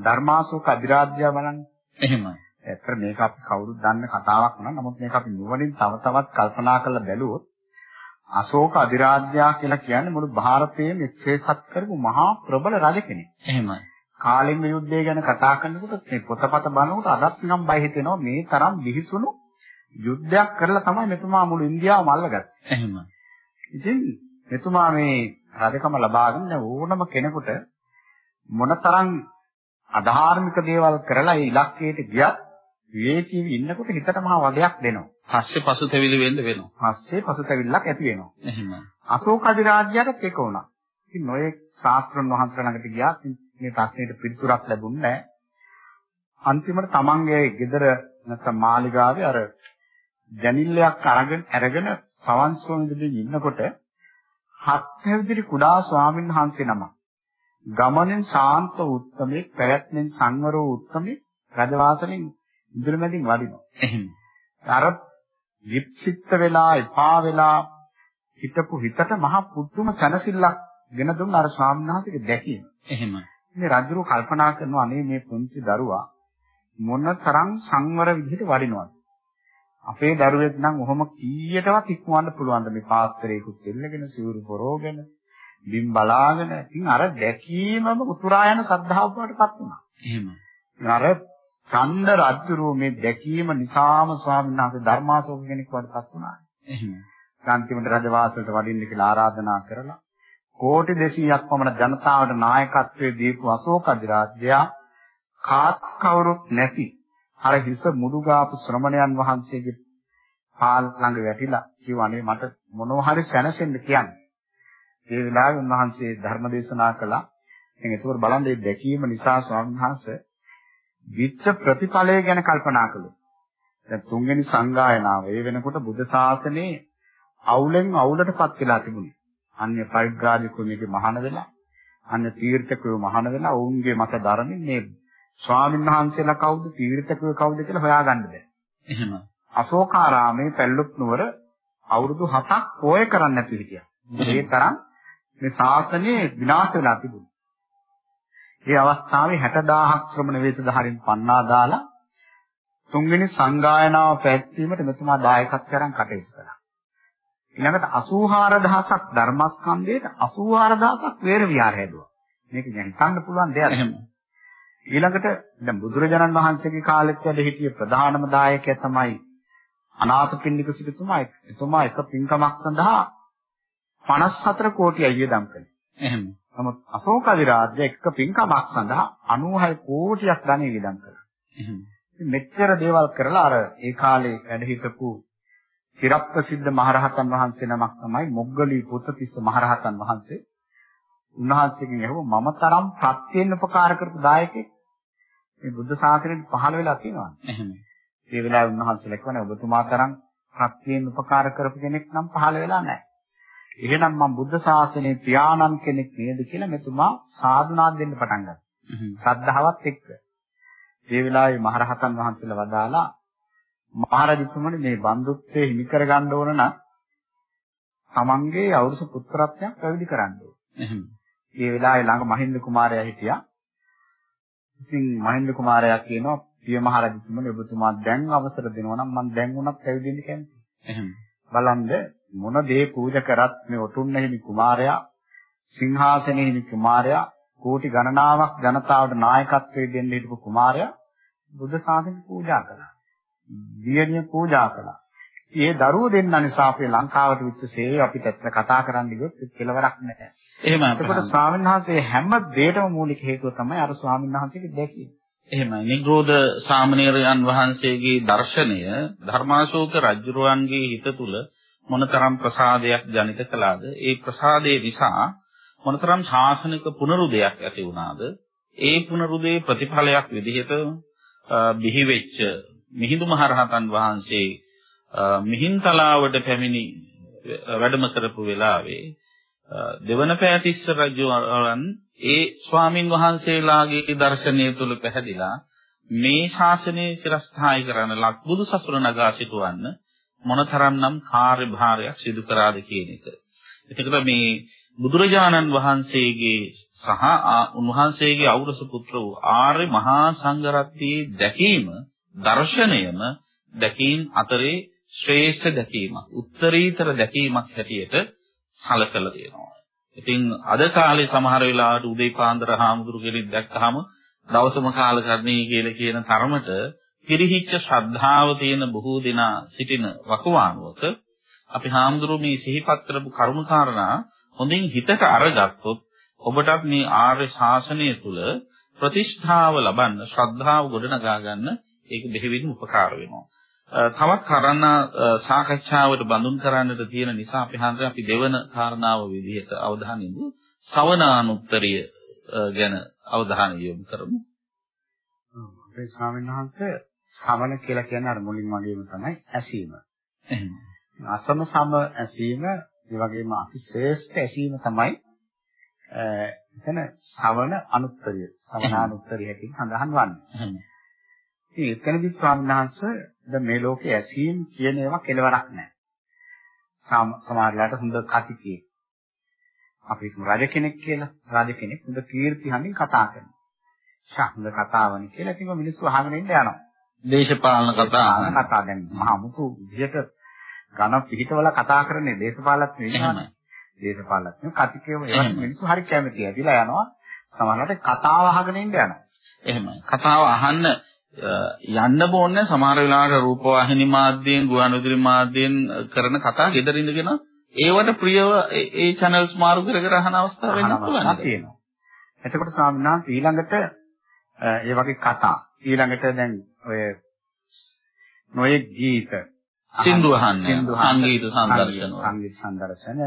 ධර්මාශෝක අධිරාජ්‍ය බලන්න. එහෙමයි. ඇත්තට මේක අපි කවුරුත් දන්න කතාවක් නෙවෙයි. නමුත් මේක අපි නුවණින් තව තවත් කල්පනා කරලා බැලුවොත් අශෝක අධිරාජ්‍යයා කියලා කියන්නේ මුළු ಭಾರತයේම එක්සේසත් කරපු මහා ප්‍රබල රජ කෙනෙක්. එහෙමයි. කාලිංග යුද්ධය ගැන කතා කරනකොට මේ පොතපත බලනකොට අදත් නම් බය හිතෙනවා මේ තරම් බිහිසුණු යුද්ධයක් කරලා තමයි මෙතුමා මුළු ඉන්දියාවම අල්ලගත්තේ. එහෙමයි. ඉතින් මෙතුමා මේ රජකම ලබාගෙන ඕනම කෙනෙකුට මොනතරම් අධාර්මික දේවල් කරලා ඒ ඉලක්කයට ගියත් විවේකීව ඉන්නකොට හිතට මහා වදයක් දෙනවා. පස්සේ පසුතැවිලි වෙන්න වෙනවා. පස්සේ පසුතැවිල්ලක් ඇති වෙනවා. එහෙමයි. අශෝක අධිරාජ්‍යයටත් ඒක වුණා. ඉතින් නොයේ ශාස්ත්‍රඥ වහන්සේලා ළඟට ගියා. මේ ප්‍රශ්නෙට පිළිතුරක් ලැබුණේ නැහැ. අන්තිමට තමන්ගේ ගෙදර නැත්නම් මාලිගාවේ අර ජනිල්ලයක් අරගෙන අරගෙන පවන්සෝ ඉඳගෙන ඉන්නකොට හත් හැවිදිරි කුඩා ස්වාමීන් වහන්සේ නම ගමනෙන් ශාන්ත උත්තමේ පැවැත්මෙන් සංවර වූ උත්තමේ රජවාසලෙන් ඉදිරිමැදින් වඩිනවා. එහෙම. අර විප්සිත වෙලා එපා වෙලා හිටපු හිතට මහ පුදුම සැනසෙල්ලක් ගෙන දුන්න අර වහන්සේගේ දැකීම. එහෙම. මේ රජුරු කල්පනා කරනවා අනේ මේ පුංචි දරුවා මොන තරම් සංවර විදිහට වඩිනවද? අපේ දරුවෙක් නම් ඔහොම කීයටවත් ඉක්මවන්න පුළුවන්ද මේ පාත්‍රයකුත් එල්ලගෙන සිවුරු පොරෝගෙන බිම් බලාගෙන ඉතින් අර දැකීමම උතුරා යන සද්ධාව වලටපත් වුණා. එහෙම. අර ඡන්ද රජුරු මේ දැකීම නිසාම ස්වාමීන් වහන්සේ ධර්මාශෝක කෙනෙක් වඩපත් වුණා. එහෙම. ශාන්තිමත් රජවාසලට වඩින්න කියලා ආරාධනා කරලා කෝටි 200ක් පමණ ජනතාවට නායකත්වයේ දීපු අශෝක අධිරාජ්‍යයා කාත් කවුරුත් නැති අර හිස මුඩු ගාපු ශ්‍රමණයන් වහන්සේගේ පාල් ළඟ වැටිලා කිව්වනේ මට මොනවා හරි සැනසෙන්න කියන්නේ. ඒ වෙලාවේ උන්වහන්සේ ධර්ම දේශනා කළා. ඉතින් ඒක බලන්න මේ දැකීම නිසා ස්වාමීන් වහන්සේ විච්ඡ ප්‍රතිඵලය ගැන කල්පනා කළා. දැන් තුන්වෙනි සංගායනාව ඒ වෙනකොට බුද්ධ ශාසනයේ අවුලෙන් අවුලටපත් වෙලා තිබුණේ. අන්‍ය පරිග්‍රාජිකෝ මේකේ මහාන වෙලා අන්‍ය තීර්ථකයෝ මහාන වෙලා ඔවුන්ගේ මත ධර්මින් මේ ස්වාමීන් වහන්සේලා කවුද තීර්ථකයෝ කවුද කියලා හොයාගන්න බෑ. එහෙම. අශෝකාරාමේ පැල්ලුක් නුවර අවුරුදු 7ක් පෝය කරන්න නැති හිටියා. ඒ තරම් මේ ශාසනය විනාශ වෙලා තිබුණා. ඒ අවස්ථාවේ 60000ක් ශ්‍රමණ වේශධාරීන් පන්නා දාලා තුන්වෙනි සංගායනාව පැවැත්වීමට මෙතුමා දායකත්වයෙන් කටයුතු කළා. ඊළඟට 84000ක් ධර්මස්කන්ධයට 84000ක් වේර විහාර හැදුවා. මේක දැන් හිතන්න පුළුවන් දෙයක්. එහෙම. ඊළඟට දැන් බුදුරජාණන් වහන්සේගේ කාලෙත් වැඩ හිටිය ප්‍රධානම දායකයා තමයි අනාථපිණ්ඩික සිටුතුමා. එතුමා එක පින්කමක් සඳහා 54 කෝටිය වියදම් කළා. එහෙම. නමුත් අශෝක අධිරාජ්‍ය එක පින්කමක් සඳහා 96 කෝටියක් ධනෙ වියදම් කළා. මෙච්චර දේවල් කරලා අර ඒ කාලේ වැඩ හිටපු චිරප්‍රසිද්ධ මහරහතන් වහන්සේ නමක් තමයි මොග්ගලී පුත්තිස්ස මහරහතන් වහන්සේ. උන්වහන්සේගෙන් ඇහුවා මම තරම් ප්‍රත්‍යයෙන් උපකාර කරපු දායකෙක් මේ බුද්ධ ශාසනයට පහළ වෙලා තියෙනවා. එහෙම. ඒ වෙලාවේ උන්වහන්සේලා කියවනේ ඔබතුමා තරම් ප්‍රත්‍යයෙන් උපකාර කරපු කෙනෙක් නම් පහළ වෙලා නැහැ. එහෙනම් මම බුද්ධ ශාසනයේ පියාණන් කෙනෙක් නේද කියලා මෙතුමා සාදුනාත් දෙන්න පටන් ගත්තා. ශ්‍රද්ධාවත් එක්ක. ඒ වෙලාවේ මහරහතන් වහන්සේලා වදාලා මහරජතුමනි මේ බන්දුත්වයේ හිමි කරගන්න ඕන නම් තමන්ගේ අවුරුසු පුත්‍රත්වයක් පැවිදි කරන්න ඕන. ඒ වෙලාවේ ළඟ මහින්ද කුමාරයා හිටියා. ඉතින් මහින්ද කුමාරයා කියනවා පිය මහරජතුමනි ඔබතුමා දැන් අවසර දෙනවා නම් මම දැන් උනත් පැවිදි වෙන්න කැමතියි. එහෙම. බලන්න මොන දේ පූජා කරත් මේ ඔටුන්න හිමි කුමාරයා සිංහාසනයේ හිමි කුමාරයා කෝටි ගණනාවක් ජනතාවට නායකත්වයේ දෙන්න හිටපු කුමාරයා බුද්ධ ශාසනය පූජා කළා. දියණිය පූජා කළා. මේ දරුවෝ දෙන්න නිසා අපේ ලංකාවට විච්ච සේවය අපිට ඇත්ත කතා කරන්න ගියොත් කෙලවරක් නැහැ. එහෙම එතකොට ස්වාමීන් වහන්සේ හැම දෙයකම මූලික හේතුව තමයි අර ස්වාමීන් වහන්සේගේ දැකීම. එහෙමයි. නිග්‍රෝධ සාමණේරයන් වහන්සේගේ දර්ශනය ධර්මාශෝක රජුරුවන්ගේ හිත තුල මොනතරම් ප්‍රසාදයක් ජනිත කළාද? ඒ ප්‍රසාදේ නිසා මොනතරම් ශාසනික පුනරුදයක් ඇති වුණාද? ඒ පුනරුදේ ප්‍රතිඵලයක් විදිහට බිහි වෙච්ච මිහිඳු මහරහතන් වහන්සේ මිහින්තලාවට පැමිණි වැඩම කරපු වෙලාවේ දෙවන පෑතිස්ස රජුන් ඒ ස්වාමින් වහන්සේලාගේ දර්ශනය තුල පැහැදිලා මේ ශාසනය චිරස්ථායි කරන ලක් බුදු සසුන නගා සිටවන්න මොනතරම්නම් කාර්යභාරයක් සිදු කරාද කියන එක. එතකොට මේ බුදුරජාණන් වහන්සේගේ සහ උන්වහන්සේගේ ඖරස පුත්‍ර වූ ආර්ය මහා සංඝරත්නයේ දැකීම දර්ශනයම දැකීම් අතරේ ශ්‍රේෂ්ඨ දැකීමක්, උත්තරීතර දැකීමක් හැටියට සැලකලා තියෙනවා. ඉතින් අද කාලේ සමහර වෙලාවට උදේ පාන්දර හාමුදුරු කෙනෙක් දැක්කහම දවසම කාලකර්ණී කියලා කියන තරමට පිරිහිච්ච ශ්‍රද්ධාව තියෙන බොහෝ දෙනා සිටින වකවානුවක අපි හාමුදුරු මේ සිහිපත් කරපු කරුණාකාරණා හොඳින් හිතට අරගත්තොත් ඔබටත් මේ ආර්ය ශාසනය තුල ප්‍රතිෂ්ඨාව ලබන්න ශ්‍රද්ධාව ගොඩනගා ගන්න ඒක බෙහෙවින්ම උපකාර වෙනවා. තවත් කාරණා සාකච්ඡාවට බඳුන් කරන්නට තියෙන නිසා අපි හන්දේ අපි දෙවන කාරණාව විදිහට අවධානය යොමු සවනානුත්තරිය ගැන අවධානය යොමු කරමු. අපේ ස්වාමීන් වහන්සේ සමන කියලා කියන්නේ අර මුලින් වගේම තමයි ඇසීම. අසම සම ඇසීම ඒ වගේම අති ශ්‍රේෂ්ඨ ඇසීම තමයි එතන ශ්‍රවණ අනුත්තරිය. ශ්‍රවණානුත්තරිය හැටියට සඳහන් වන්නේ. ඉතින් එතනදී ස්වාමීන් වහන්සේ දැන් මේ ලෝකයේ ඇසීම් කියන ඒවා කෙලවරක් නැහැ. සමහරලාට හොඳ කතිකේ. අපි රජ කෙනෙක් කියලා. රජ කෙනෙක් හොඳ කීර්ති හමින් කතා කරනවා. ශාන්ද කතාවනි කියලා ඉතින් මිනිස්සු අහගෙන ඉන්න යනවා. දේශපාලන කතා කතා දැන් මහා මුතු විදිහට ඝන පිළිතවල කතා කරන්නේ දේශපාලනත් නෙවෙයි. දේශපාලනත් කතිකේම ඒවත් මිනිස්සු හරි කැමතියි. ඇවිල්ලා යනවා. සමහරවිට කතාව අහගෙන ඉන්න යනවා. එහෙමයි. කතාව අහන්න යන්න බෝන්නේ සමහර වෙලාවට රූපවාහිනී මාධ්‍යයෙන් ගුවන්විදුලි මාධ්‍යයෙන් කරන කතා ගෙදර ඉඳගෙන ඒවට ප්‍රියව ඒ channels මාරු කර කර අහන අවස්ථාව වෙන්න පුළුවන් තියෙනවා. එතකොට ස්වාමීන් වහන්සේ ඊළඟට ඒ වගේ කතා ඊළඟට දැන් ඔය නොයෙක් ගීත සින්දු අහන්නේ සංගීත සංදර්ශන සංගීත සංදර්ශන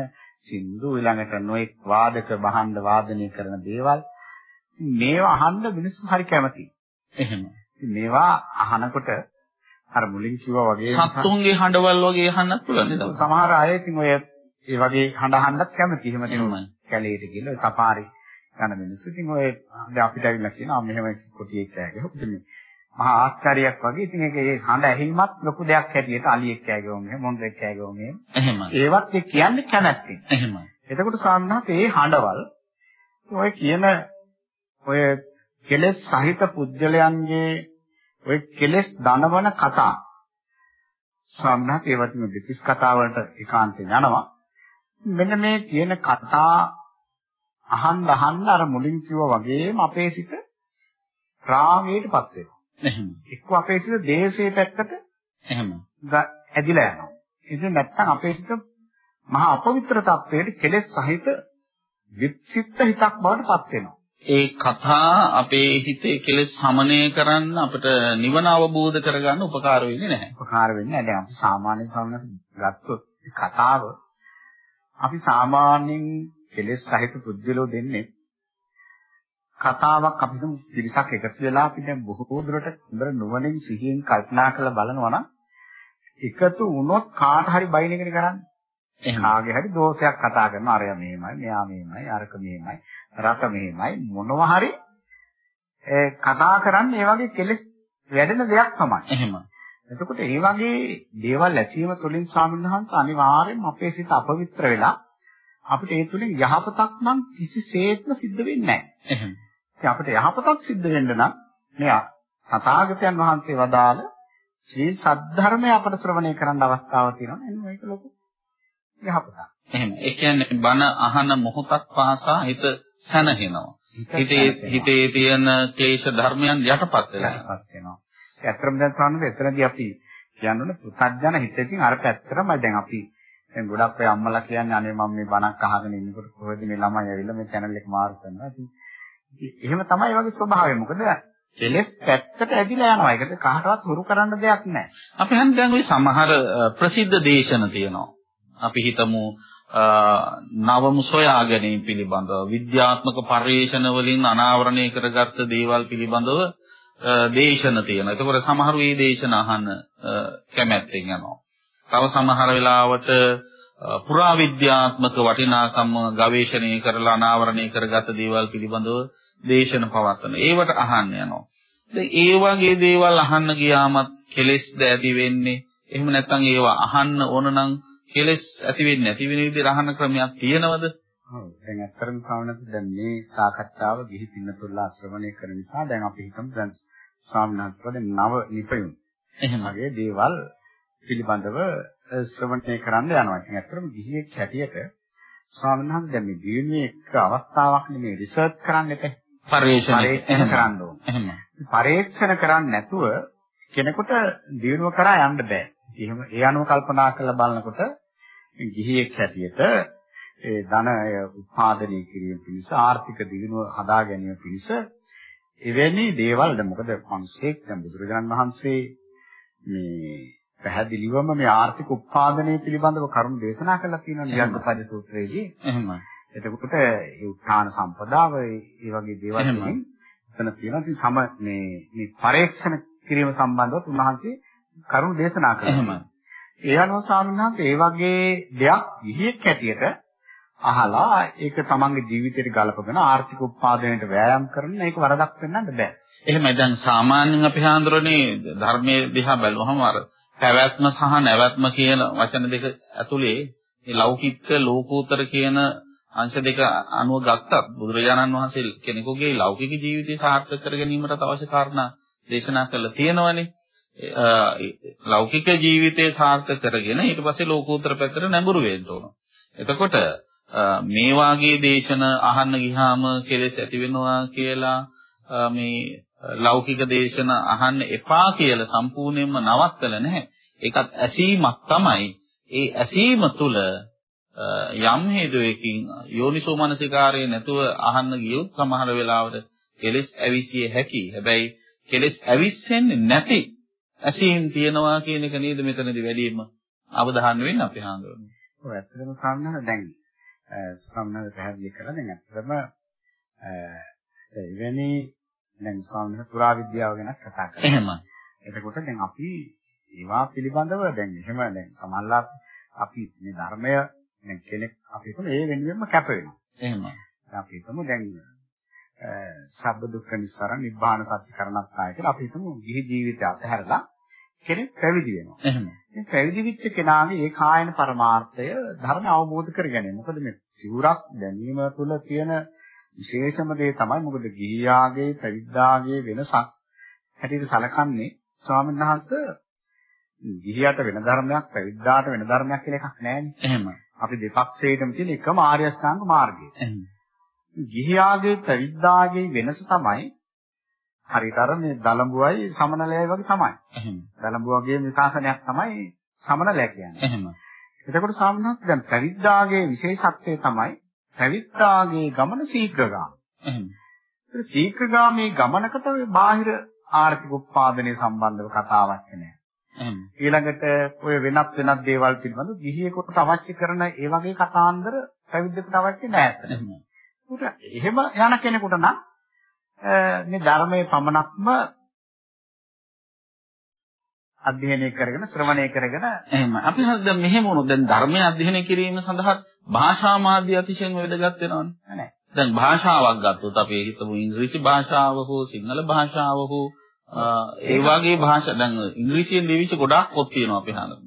සින්දු ඊළඟට නොයෙක් වාදක භාණ්ඩ වාදනය කරන දේවල් මේවා අහන්න මිනිස්සු හරි කැමතියි. එහෙම. මේවා අහනකොට අර මුලින් කිව්වා වගේ සත්තුන්ගේ හඬවල් වගේ අහන්නත් පුළුවන් නේද? සමහර අය ඉතින් ඔය ඒ වගේ හඬ අහන්නත් කැමති. එහෙම තියෙනවා. කැලේට ගිහලා සපාරි යන මිනිස්සු ඉතින් ඔය දැන් අපිට ඇවිල්ලා කියනවා මෙහෙම කොටියෙක් කෑගහුවා. ඉතින් මහා ආශ්චර්යයක් වගේ ඉතින් ඒක ඒ හඬ ඇහිල්මත් ලොකු දෙයක් හැටියට අලියෙක් කෑගහුවා මෙහෙම මොන්දෙක් කෑගහුවා මෙහෙම. එහෙම. ඒවත් ඒ කියන්නේ කැමැත්තෙන්. එහෙම. එතකොට සාමනාත් ඒ හඬවල් ඔය කියන ඔය කෙලෙස් සහිත පුජ්‍යලයන්ගේ ඔය කෙලෙස් දනවන කතා සම්මත ඒවත් මේ දෙතිස් කතා වලට ඒකාන්තයෙන් යනවා මෙන්න මේ කියන කතා අහන්න අහන්න අර මුලින් කිව්වා වගේම අපේ සිත රාගයටපත් වෙනවා. එහෙම. එක්ක අපේ සිත දේශයේ පැත්තට එහෙම. ඇදිලා යනවා. ඉතින් නැත්තම් අපේ සිත මහා අපවිත්‍ර තත්වයට කෙලෙස් සහිත විචිත්ත හිතක් බවට පත් වෙනවා. ඒ කතා අපේ හිතේ කෙලෙස් සමනය කරන්න අපිට නිවන අවබෝධ කරගන්න උපකාර වෙන්නේ නැහැ. උපකාර වෙන්නේ නැහැ. අපි සාමාන්‍ය සමනස ගත්තොත් කතාව අපි සාමාන්‍යයෙන් කෙලෙස් සහිත පුද්ගලෝ දෙන්නේ කතාවක් අපි තුමු පිරිසක් එකතු වෙලා අපි දැන් බොහෝ දුරට හොඳ නුවණින් සිහියෙන් කල්පනා කරලා බලනවා නම් එකතු වුණොත් කාට හරි බයින් එකනේ කරන්නේ. කාගේ හරි දෝෂයක් කතා කරනවා අරයා මෙහෙමයි මෙයා මෙහෙමයි අරක මෙහෙමයි රට මෙහෙමයි මොනවා හරි ඒ කතා කරන්නේ ඒ වගේ කෙලෙස් වැඩෙන දෙයක් තමයි. එහෙම. එතකොට මේ වගේ දේවල් ඇසීම තුළින් ස්වාමීන් අනිවාර්යෙන්ම අපේ සිත අපවිත්‍ර වෙලා අපිට ඒ තුළින් යහපතක් නම් කිසිසේත්ම සිද්ධ වෙන්නේ නැහැ. එහෙම. ඉතින් අපිට යහපතක් සිද්ධ වෙන්න නම් මෙයා තථාගතයන් වහන්සේ වදාළ ශ්‍රී සද්ධර්මය අපට ශ්‍රවණය කරන්න අවස්ථාවක් තියෙනවා. එන්න මේක ලොකු යහපතක්. එහෙම. ඒ කියන්නේ බණ අහන මොහොතක් පාසා හිත සැනහෙනවා. හිතේ හිතේ තියෙන ක්ලේශ ධර්මයන් යටපත් වෙලා යටපත් වෙනවා. ඒ අත්‍තරම දැන් සාමාන්‍යයෙන් එතනදී අපි කියන්නෝනේ පුතත්ජන හිතකින් අර පැත්තරම දැන් අපි දැන් ගොඩක් අය අම්මලා කියන්නේ අනේ මම මේ බණක් අහගෙන ඉන්නකොට කොහෙද මේ ළමයි ඇවිල්ලා මේ channel එක මාරු කරනවා. ඉතින් එහෙම තමයි වගේ ස්වභාවය. මොකද කෙලස් පැත්තට ඇදිලා යනවා. ඒකට කාටවත් හුරු කරන්න දෙයක් නැහැ. අපි හන්ද දැන් ওই සමහර ප්‍රසිද්ධ දේශන තියෙනවා. අපි හිතමු නවමු සොයා ගැනීම පිළිබඳව විද්‍යාත්මක පර්යේෂණ වලින් අනාවරණය කරගත්ත දේවල් පිළිබඳව දේශන තියෙනවා. ඒකවල සමහරු මේ දේශන අහන්න කැමැත්තෙන් යනවා. තව සමහර වෙලාවට පුරාවිද්‍යාත්මක වටිනාකම් ගවේෂණය කරලා අනාවරණය කරගත්ත දේවල් පිළිබඳව දේශන පවත්වන. ඒවට අහන්න යනවා. ඒ වගේ දේවල් අහන්න ගියාමත් කෙලෙස්ද ඇති වෙන්නේ. එහෙම නැත්නම් ඒවා අහන්න ඕන නම් කෙලස් ඇති වෙන්නේ නැති වෙන විදිහට අහන ක්‍රමයක් තියෙනවද? ඔව්. දැන් ඇත්තටම සාමාන්‍යයෙන් දැන් මේ සාකච්ඡාව ගිහි පින්නතුල්ලා ශ්‍රවණය කරන නිසා දැන් අපි හිතමු දැන් වහන්සේලා නව නිපයුම්. එහෙම. වගේ දේවල් පිළිබඳව ශ්‍රවණය කරන්න යනවා. ඉතින් ඇත්තටම ගිහියෙක් හැටියට ස්වාමීන් වහන්සේ දැන් මේ දියුණුවේ එක්ක අවස්ථාවක් නෙමේ රිසර්ච් කරන්න එපා. පරීක්ෂණ කරන්න ඕන. එහෙම. පරීක්ෂණ කරන්නේ නැතුව කෙනෙකුට දියුණුව කරා යන්න බෑ. එහෙම ඒ අනුව කල්පනා කරලා බලනකොට ගිහියෙක් හැටියට ඒ ධනය උත්පාදනය කිරීම පිණිස ආර්ථික දියුණුව හදා ගැනීම පිණිස එවැනි දේවල් දැන් මොකද මිනිස්සෙක් දැන් බුදුරජාණන් වහන්සේ මේ පැහැදිලිවම මේ ආර්ථික උත්පාදනය පිළිබඳව කරුණු දේශනා කරලා තියෙනවා නියන්තපද සූත්‍රයේදී. එහෙම. එතකොට ඒ උත්හාන සම්පදාව ඒ වගේ දේවල්. වලින් එතන තියෙනවා. ඉතින් සම මේ මේ පරීක්ෂණ කිරීම සම්බන්ධව උන්වහන්සේ කරුණු දේශනා කළා. එහෙම. ඒ අනුව වහන්සේ ඒ වගේ දෙයක් විහියක් හැටියට අහලා ඒක තමන්ගේ ජීවිතයට ගලපගෙන ආර්ථික උත්පාදනයට වෑයම් කරන ඒක වරදක් වෙන්නත් බෑ. එහෙමයි දැන් සාමාන්‍යයෙන් අපි හඳුරන්නේ ධර්මයේ දිහා බැලුවහම අර පැවැත්ම සහ නැවැත්ම කියන වචන දෙක ඇතුලේ මේ ලෞකික ලෝකෝත්තර කියන අංශ දෙක අනුව ගත්තත් බුදුරජාණන් වහන්සේ කෙනෙකුගේ ලෞකික ජීවිතය සාර්ථක කර ගැනීමට අවශ්‍ය කාරණා දේශනා කළා තියෙනවනේ. ලෞකික ජීවිතය සාර්ථක කරගෙන ඊට පස්සේ ලෝකෝත්තර පැත්තට නැඹුරු වෙන්න ඕන. එතකොට මේ වාගේ දේශන අහන්න ගියාම කෙලෙස් ඇති වෙනවා කියලා මේ ලෞකික දේශන අහන්න එපා කියලා සම්පූර්ණයෙන්ම නවත්තලා නැහැ. ඒකත් ඇසීමක් තමයි. ඒ ඇසීම තුළ යම් හේතුවකින් යෝනිසෝ මනසිකාරයේ නැතුව අහන්න ගියොත් සමහර වෙලාවට කෙලෙස් ඇවිසිය හැකි. හැබැයි කෙලෙස් ඇවිස්සෙන්නේ නැති ඇසීම් තියනවා කියන එක නේද මෙතනදී වැඩිම අවධානය වෙන්න අපි හඳුනන්නේ. ඔව් ඇත්තටම සම්මත දැන් සම්මත පැහැදිලි කරලා දැන් ඇත්තටම එවැනි දැන් ස්වාමීන් පුරා විද්‍යාව ගැන කතා කරා. එහෙම. එතකොට දැන් අපි ඒවා පිළිබඳව දැන් එහෙම දැන් සමහරලා අපි මේ ධර්මය දැන් කෙනෙක් අපි හිතමු ඒ වෙනුවෙන්ම කැප වෙනවා. එහෙම. අපි හිතමු දැන් සබ්බ දුක්ඛ නිස්සාරණ නිබ්බාන සත්‍ය කරණත්තාය කියලා අපි හිතමු ගිහි ජීවිතය අතහැරලා කෙනෙක් පැවිදි වෙනවා. එහෙම. මේ පැවිදි වෙච්ච කෙනාගේ ඒ කායන පරමාර්ථය ධර්ම අවබෝධ කරගැනීම. මොකද මේ සිවුරක් දැනීම තුළ තියෙන විශේෂම දේ තමයි මොකද ගිහියාගේ පැවිද්දාගේ වෙනසක් හැටියට සැලකන්නේ ස්වාමීන් වහන්සේ ගිහියට වෙන ධර්මයක් පැවිද්දාට වෙන ධර්මයක් කියලා එකක් නැහැනේ. එහෙම. අපි දෙපක්ෂයටම තියෙන එකම ආර්ය අෂ්ටාංග මාර්ගය. එහෙම. ගිහියාගේ පැවිද්දාගේ වෙනස තමයි හරියට අර මේ දලඹුවයි සමනලයයි වගේ තමයි. එහෙම. දලඹුවගේ විකාශනයක් තමයි සමනලය කියන්නේ. එහෙම. එතකොට සාමාන්‍යයෙන් දැන් පැවිද්දාගේ විශේෂත්වය තමයි පැවිද්දාගේ ගමන ශීඝ්‍රගාම. එහෙම. ඒ ශීඝ්‍රගාමී ගමනකට ඔය බාහිර ආර්ථික උත්පාදනයේ සම්බන්ධව කතා අවශ්‍ය නැහැ. ඊළඟට ඔය වෙනත් වෙනත් දේවල් පිළිබඳව ගිහියෙකුට අවශ්‍ය කරන ඒ වගේ කතාන්දර පැවිද්දෙකුට අවශ්‍ය නැහැ. එහෙම යන කෙනෙකුට නම් මේ ධර්මයේ පමණක්ම අධ්‍යයනය කරගෙන ශ්‍රවණය කරගෙන එහෙම. අපි දැන් මෙහෙම වුණොත් දැන් ධර්මය අධ්‍යයනය කිරීම සඳහා භාෂා මාධ්‍ය අතිශයින් වැදගත් වෙනවනේ. නෑ. දැන් භාෂාවක් ගත්තොත් අපි හිතමු ඉංග්‍රීසි භාෂාව හෝ සිංහල භාෂාව හෝ ඒ වගේ භාෂා දැන් ඉංග්‍රීසියෙන් ලියවිච්ච ගොඩාක් පොත් තියෙනවා අපි හඳුනන.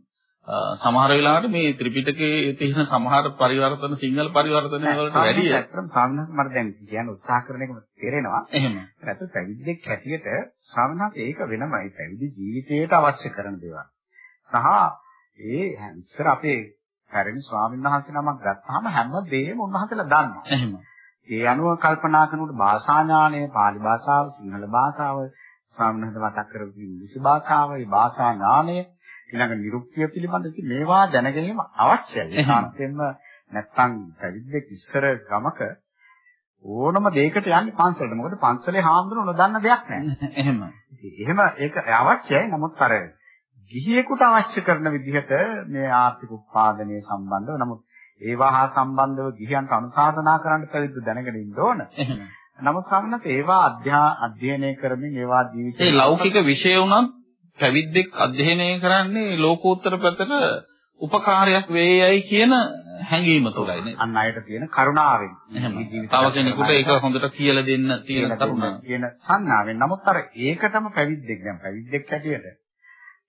සමහර වෙලාවට මේ ත්‍රිපිටකයේ තියෙන සමහර පරිවර්තන සිංහල පරිවර්තන වලට වැඩිය ඇත්තටම සාමාන්‍යයෙන් මට දැන් කියන්න උත්සාහ කරන එකම තේරෙනවා. එහෙම. ඒත් පැවිද්දෙක් හැටියට සාමාන්‍යයෙන් ඒක වෙනමයි පැවිදි ජීවිතයට අවශ්‍ය කරන දේවල්. සහ ඒ ඉස්සර අපේ පැරණි ස්වාමීන් වහන්සේ නමක් ගත්තාම හැම දෙයක්ම උන්වහන්සේලා දන්නවා. එහෙම. ඒ අනුව කල්පනා කරනකොට භාෂා ඥානය, pāli භාෂාව, සිංහල භාෂාව, සාමාන්‍යයෙන් මතක් කරපු ඉංග්‍රීසි භාෂාව, මේ භාෂා ඥානය ඊළඟ නිරුක්තිය පිළිබඳ මේවා දැන ගැනීම අවශ්‍යයි. ඒකාන්තයෙන්ම නැත්තම් පැවිද්දෙක් ඉස්සර ගමක ඕනම දෙයකට යන්නේ පන්සලට. මොකද පන්සලේ හාමුදුරුවෝ නොදන්න දෙයක් නැහැ. එහෙම. එහෙම ඒක අවශ්‍යයි. නමුත් අර ගිහියෙකුට අවශ්‍ය කරන විදිහට මේ ආර්ථික උත්පාදනයේ සම්බන්ධව නමුත් ඒවා හා සම්බන්ධව ගිහියන්ට අනුශාසනා කරන්න පැවිද්ද දැනගෙන ඉන්න ඕන. නමුත් සමනත් ඒවා අධ්‍යයනය කරමින් ඒවා ජීවිතේ ලෞකික විෂය උනත් පැවිද්දෙක් අධ්‍යයනය කරන්නේ ලෝකෝත්තර පැත්තට උපකාරයක් වේයයි කියන හැඟීම තුළයි නේ. අන් අයට තියෙන කරුණාවෙන්. තව කෙනෙකුට ඒක හොඳට කියලා දෙන්න තියෙන කරුණාව. කියන සංඥාවෙන්. නමුත් අර ඒකටම පැවිද්දෙක් දැන් පැවිද්දෙක් හැටියට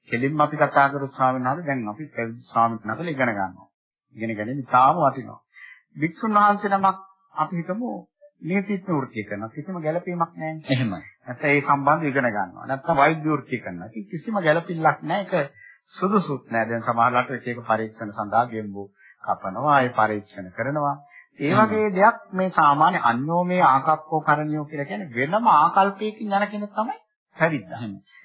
කෙලින්ම අපි කතා කරු ස්වාමීන් වහන්සේ දැන් අපි පැවිදි ස්වාමීන් වහන්සේලා ඉගෙන ගන්නවා. ඉගෙන ගැනීම ඉතාම වටිනවා. වික්ෂුන් වහන්සේ නමක් අපි හිතමු නීතිඥ වෘත්තිය කරනවා. කිසිම ගැළපීමක් නැහැ. එහෙමයි. නැත්නම් ඒ සම්බන්ධ ඉගෙන ගන්නවා. නැත්නම් වෛද්‍ය වෘත්තිය කරනවා. ඉතින් කිසිම ගැළපිල්ලක් නැහැ. ඒක සුදුසුත් නැහැ. දැන් සමහරවිට එක එක පරීක්ෂණ සඳහා ගෙම්බු කපනවා, ඒ පරීක්ෂණ කරනවා. ඒ වගේ දෙයක් මේ සාමාන්‍ය අන්‍යෝමේ ආකප්පෝ කරණියෝ කියලා කියන්නේ වෙනම ආකල්පයකින් යන කෙනෙක් තමයි පැවිද්දා.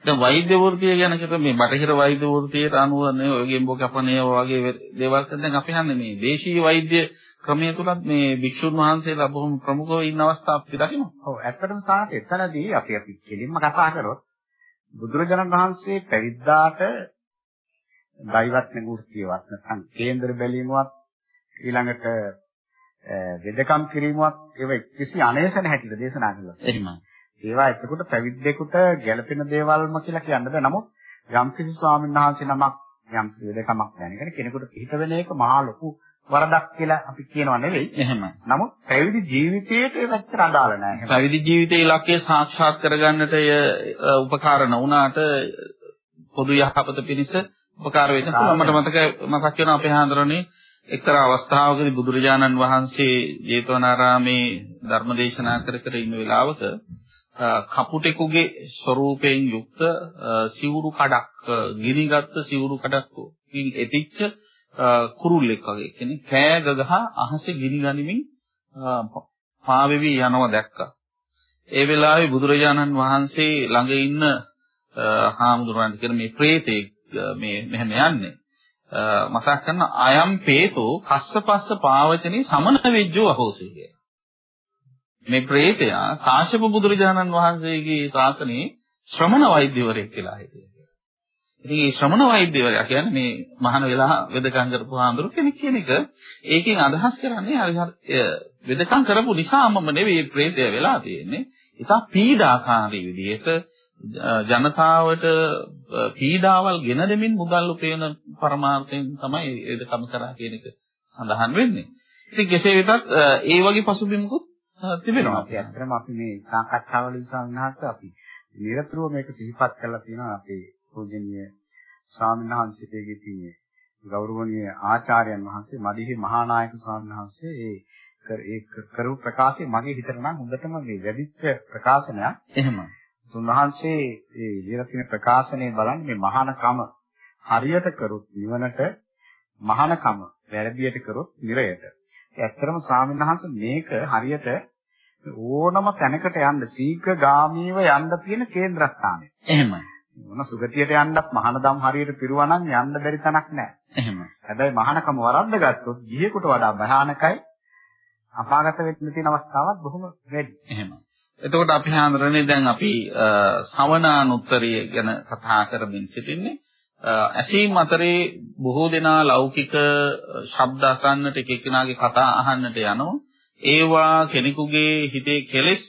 දැන් වෛද්‍ය වෘත්තිය ගැන කිව්ව මේ බටහිර වෛද්‍ය වෘත්තියට අනුව නේ ඔය ගෙම්බෝ කපනේ වගේ දේවල් දැන් අපි හන්නේ මේ දේශීය වෛද්‍ය ක්‍රමයේ තුලත් මේ භික්ෂුන් වහන්සේලා බොහොම ප්‍රමුඛව ඉන්න අවස්ථා අපි දකිනවා. ඔව් ඇත්තටම සාහට එතනදී අපි අපි කෙලින්ම කතා කරොත් බුදුරජාණන් වහන්සේ පැවිද්දාට දෛවත් නිවෘත්තියවත් නැත්නම් කේන්දර බැලීමවත් ඊළඟට වෙදකම් කිරීමවත් ඒව කිසි අනේසන හැටියට දේශනා කළා. එහෙමයි. ඒවා එතකොට පැවිද්දෙකුට ගැළපෙන දේවල්ම කියලා කියන්න බෑ. නමුත් යම්කිසි ස්වාමීන් වහන්සේ නමක් යම් වෙදකමක් දැනගෙන කෙනෙකුට පිට වෙන එක මහා ලොකු වරදක් කියලා අපි කියනවා නෙවෙයි. එහෙමයි. නමුත් පැවිදි ජීවිතයට ඒ පැත්තට අදාළ නැහැ. පැවිදි ජීවිතයේ ඉලක්කය සාක්ෂාත් කරගන්නට ය උපකාර නොවුනාට පොදු යහපත පිණිස උපකාර වෙන්න පුළුවන්. මට මතක මතක් වෙනවා අපේ හාමුදුරනේ එක්තරා අවස්ථාවකදී බුදුරජාණන් වහන්සේ ජේතවනාරාමේ ධර්ම දේශනා කර කර ඉන්න වෙලාවක කපුටෙකුගේ ස්වරූපයෙන් යුක්ත සිවුරු කඩක් ගිනිගත් සිවුරු කඩක් එතිච්ච කුරුල්ලෙක් වගේ කෙනෙක් කෑ ගගහ අහසේ ගිනි ගනිමින් පාවෙවි යනවා දැක්කා. ඒ වෙලාවේ බුදුරජාණන් වහන්සේ ළඟ ඉන්න හාමුදුරන්ට කියන මේ ප්‍රේතේ මේ මෙහෙම යන්නේ මතක් කරන අයම් පේතෝ කස්සපස්ස පාවචනේ සමන වෙජ්ජෝ අහෝසී කිය. මේ ප්‍රේතයා කාශ්‍යප බුදුරජාණන් වහන්සේගේ ශාසනයේ ශ්‍රමණ වෛද්‍යවරයෙක් කියලා හිටියා. ඉතින් මේ ශ්‍රමණ වෛද්‍යවරයා කියන්නේ මේ මහාන වෙලා වෙදකම් කරපු හාමුදුරු කෙනෙක් කියන එක ඒකෙන් අදහස් කරන්නේ හරි වෙදකම් කරපු නිසාමම නෙවෙයි ප්‍රේතය වෙලා තියෙන්නේ. ඒක පීඩාකාරී විදිහට ජනතාවට පීඩාවල් ගෙන දෙමින් මුදල් උපයන පරමාර්ථයෙන් තමයි වෙදකම් කරා කියන එක සඳහන් වෙන්නේ. ඉතින් කෙසේ වෙතත් ඒ වගේ පසුබිමකුත් තිබෙනවා. අපි ඇත්තටම අපි මේ සාකච්ඡාවලින් සම්හාස අපි නිරතුරුව මේක සිහිපත් කරලා තියෙනවා අපේ පූජනීය ස්වාමීන් වහන්සේගේ තියෙන ගෞරවනීය ආචාර්යයන් වහන්සේ මදිහි මහානායක ස්වාමීන් වහන්සේ ඒ ඒ කරු ප්‍රකාශය මගේ හිතට නම් හොඳටම මේ වැඩිච්ච ප්‍රකාශනයක්. එහෙමයි. තුන්වහන්සේ මේ ලියලා තියෙන ප්‍රකාශනයේ බලන්න මේ මහානකම හරියට කරොත් නිවනට මහානකම වැරදියට කරොත් නිරයට. ඇත්තටම ස්වාමීන් වහන්සේ මේක හරියට ඕනම තැනකට යන්න ශීඝ්‍රගාමීව යන්න තියෙන කේන්ද්‍රස්ථානය. එහෙමයි. මොන සුගතියට යන්නත් මහානදම් හරියට පිරුවා නම් යන්න බැරි තැනක් නැහැ. එහෙමයි. හැබැයි මහානකම වරද්ද ගත්තොත් ගිහියෙකුට වඩා භයානකයි අපාගත වෙන්න තියෙන අවස්ථාවක් බොහොම වැඩි. එහෙමයි. එතකොට අපි හඳුරන්නේ දැන් අපි ශවනානුත්තරිය ගැන කතා කරමින් සිටින්නේ. ඇසීම් අතරේ බොහෝ දෙනා ලෞකික ශබ්ද අසන්නට එක එක්කෙනාගේ කතා අහන්නට යනවා. ඒවා කෙනෙකුගේ හිතේ කෙලෙස්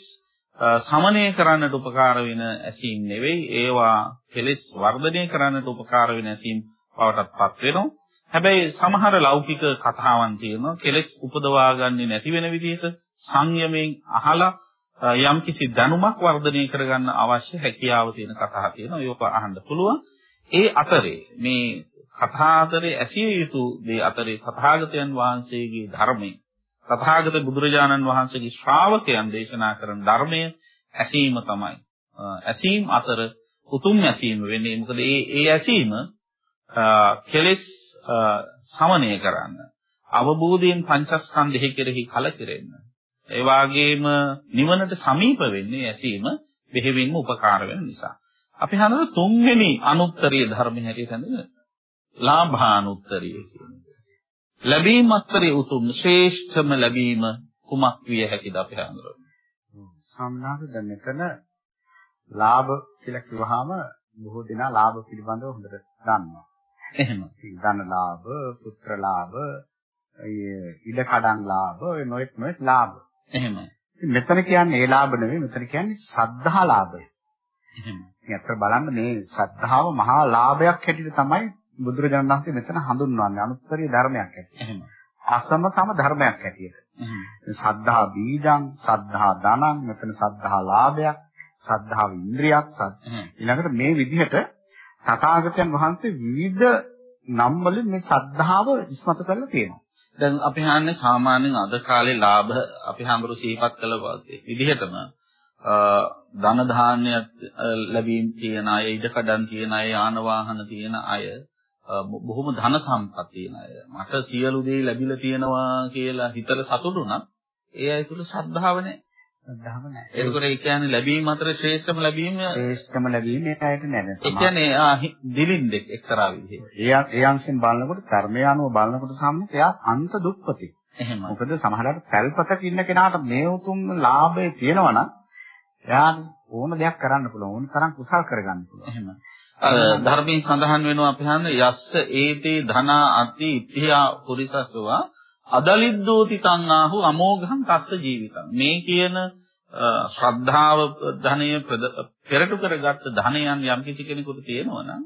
සමනය කරන්නට උපකාර වෙන ඇසීම් නෙවෙයි. ඒවා කෙලෙස් වර්ධනය කරන්නට උපකාර වෙන ඇසීම් බවටත්පත් වෙනවා. හැබැයි සමහර ලෞකික කතාවන් තියෙනවා කෙලෙස් උපදවා ගන්නේ නැති වෙන විදිහට සංයමයෙන් අහලා යම්කිසි දැනුමක් වර්ධනය කරගන්න අවශ්‍ය හැකියාව තියෙන කතා තියෙනවා. ඒක අහන්න පුළුවන්. ඒ අතරේ මේ කතා අතරේ ඇසිය යුතු දේ අතරේ තථාගතයන් වහන්සේගේ ධර්මය තථාගත බුදුරජාණන් වහන්සේගේ ශ්‍රාවකයන් දේශනා කරන ධර්මය ඇසීම තමයි. ඇසීම අතර උතුම් ඇසීම වෙන්නේ. මොකද ඒ ඒ ඇසීම කෙලෙස් සමනය කරන්න. අවබෝධයෙන් පංචස්කන්ධෙහි කෙරෙහි කලකිරෙන්න. ඒ වගේම නිවනට සමීප වෙන්නේ ඇසීම බෙහෙවින්ම උපකාර වෙන නිසා. අපි හඳුන තුන්වෙනි අනුත්තරීය ධර්ම හැටියට හඳුන ලාභානුත්තරීය කියන්නේ. ලැබීම අත්තරේ උතුම් ශ්‍රේෂ්ඨම ලැබීම කුමක් විය හැකිද අපි හඳුනන්නේ. සම්මාද දැන් මෙතන ලාභ කියලා කිව්වහම බොහෝ දෙනා ලාභ පිළිබඳව හොඳට දන්නවා. එහෙම. ධන ලාභ, පුත්‍ර ලාභ, ඉඩ කඩන් ලාභ, ඔය නොයෙක් නොයෙක් ලාභ. එහෙමයි. මෙතන කියන්නේ ඒ ලාභ නෙවෙයි මෙතන කියන්නේ සද්ධා ලාභය. එහෙමයි. අතර බලන්න මේ ශ්‍රද්ධාව මහා ලාභයක් හැටියට තමයි බුදුරජාණන් වහන්සේ මෙතන හඳුන්වන්නේ අනුත්තරීය ධර්මයක්. එහෙම. අසම සම ධර්මයක් හැටියට. ශ්‍රද්ධා බීජං, ශ්‍රද්ධා ධනං, මෙතන ශ්‍රද්ධා ලාභයක්, ශ්‍රද්ධාව ඉන්ද්‍රියක්, ඊළඟට මේ විදිහට තථාගතයන් වහන්සේ විවිධ නම් වලින් මේ ශ්‍රද්ධාව ඉස්මතු කරලා තියෙනවා. දැන් අපි හන්නේ සාමාන්‍යයෙන් අද කාලේ ලාභ අපි හඳුරු සිහිපත් කළ විදිහටම ධන ධාන්‍යයක් ලැබීම් තියෙන අය, ඉඩකඩම් තියෙන අය, යාන වාහන තියෙන අය, බොහොම ධන සම්පත් තියෙන අය. මට සියලු දේ ලැබිලා තියෙනවා කියලා හිතලා සතුටු නම් ඒ අය තුල ශ්‍රද්ධාව නැහැ. ශ්‍රද්ධාව නැහැ. ඒකෝට ඒ කියන්නේ ලැබීම අතර ශ්‍රේෂ්ඨම ලැබීම ශ්‍රේෂ්ඨම ලැබීම ඒ අයට නැහැ. ඒ කියන්නේ දිලින්දෙක් එක්තරා විදිහකට. ඒ ඒ අංශෙන් බලනකොට ධර්මය අනුව බලනකොට සම්මත එයා අන්ත දුක්පති. එහෙම. මොකද සමහරවිට පැල්පතක ඉන්න කෙනාට මේ උතුම් ලාභය තියෙනවා නම් එයා ඕන දෙයක් කරන්න පුළුවන්. ඕන තරම් කුසල් කරගන්න පුළුවන්. එහෙම. අර ධර්මයෙන් සඳහන් වෙනවා අපි හන්නේ යස්ස ඒතේ ධනා අති ඉත්‍යා පුරිසසවා අදලිද්දෝති තංආහු අමෝඝං තස්ස ජීවිතං. මේ කියන ශ්‍රද්ධාව ධනය පෙරටු කරගත්ත ධනයන් යම් කිසි කෙනෙකුට තියෙනවා නම්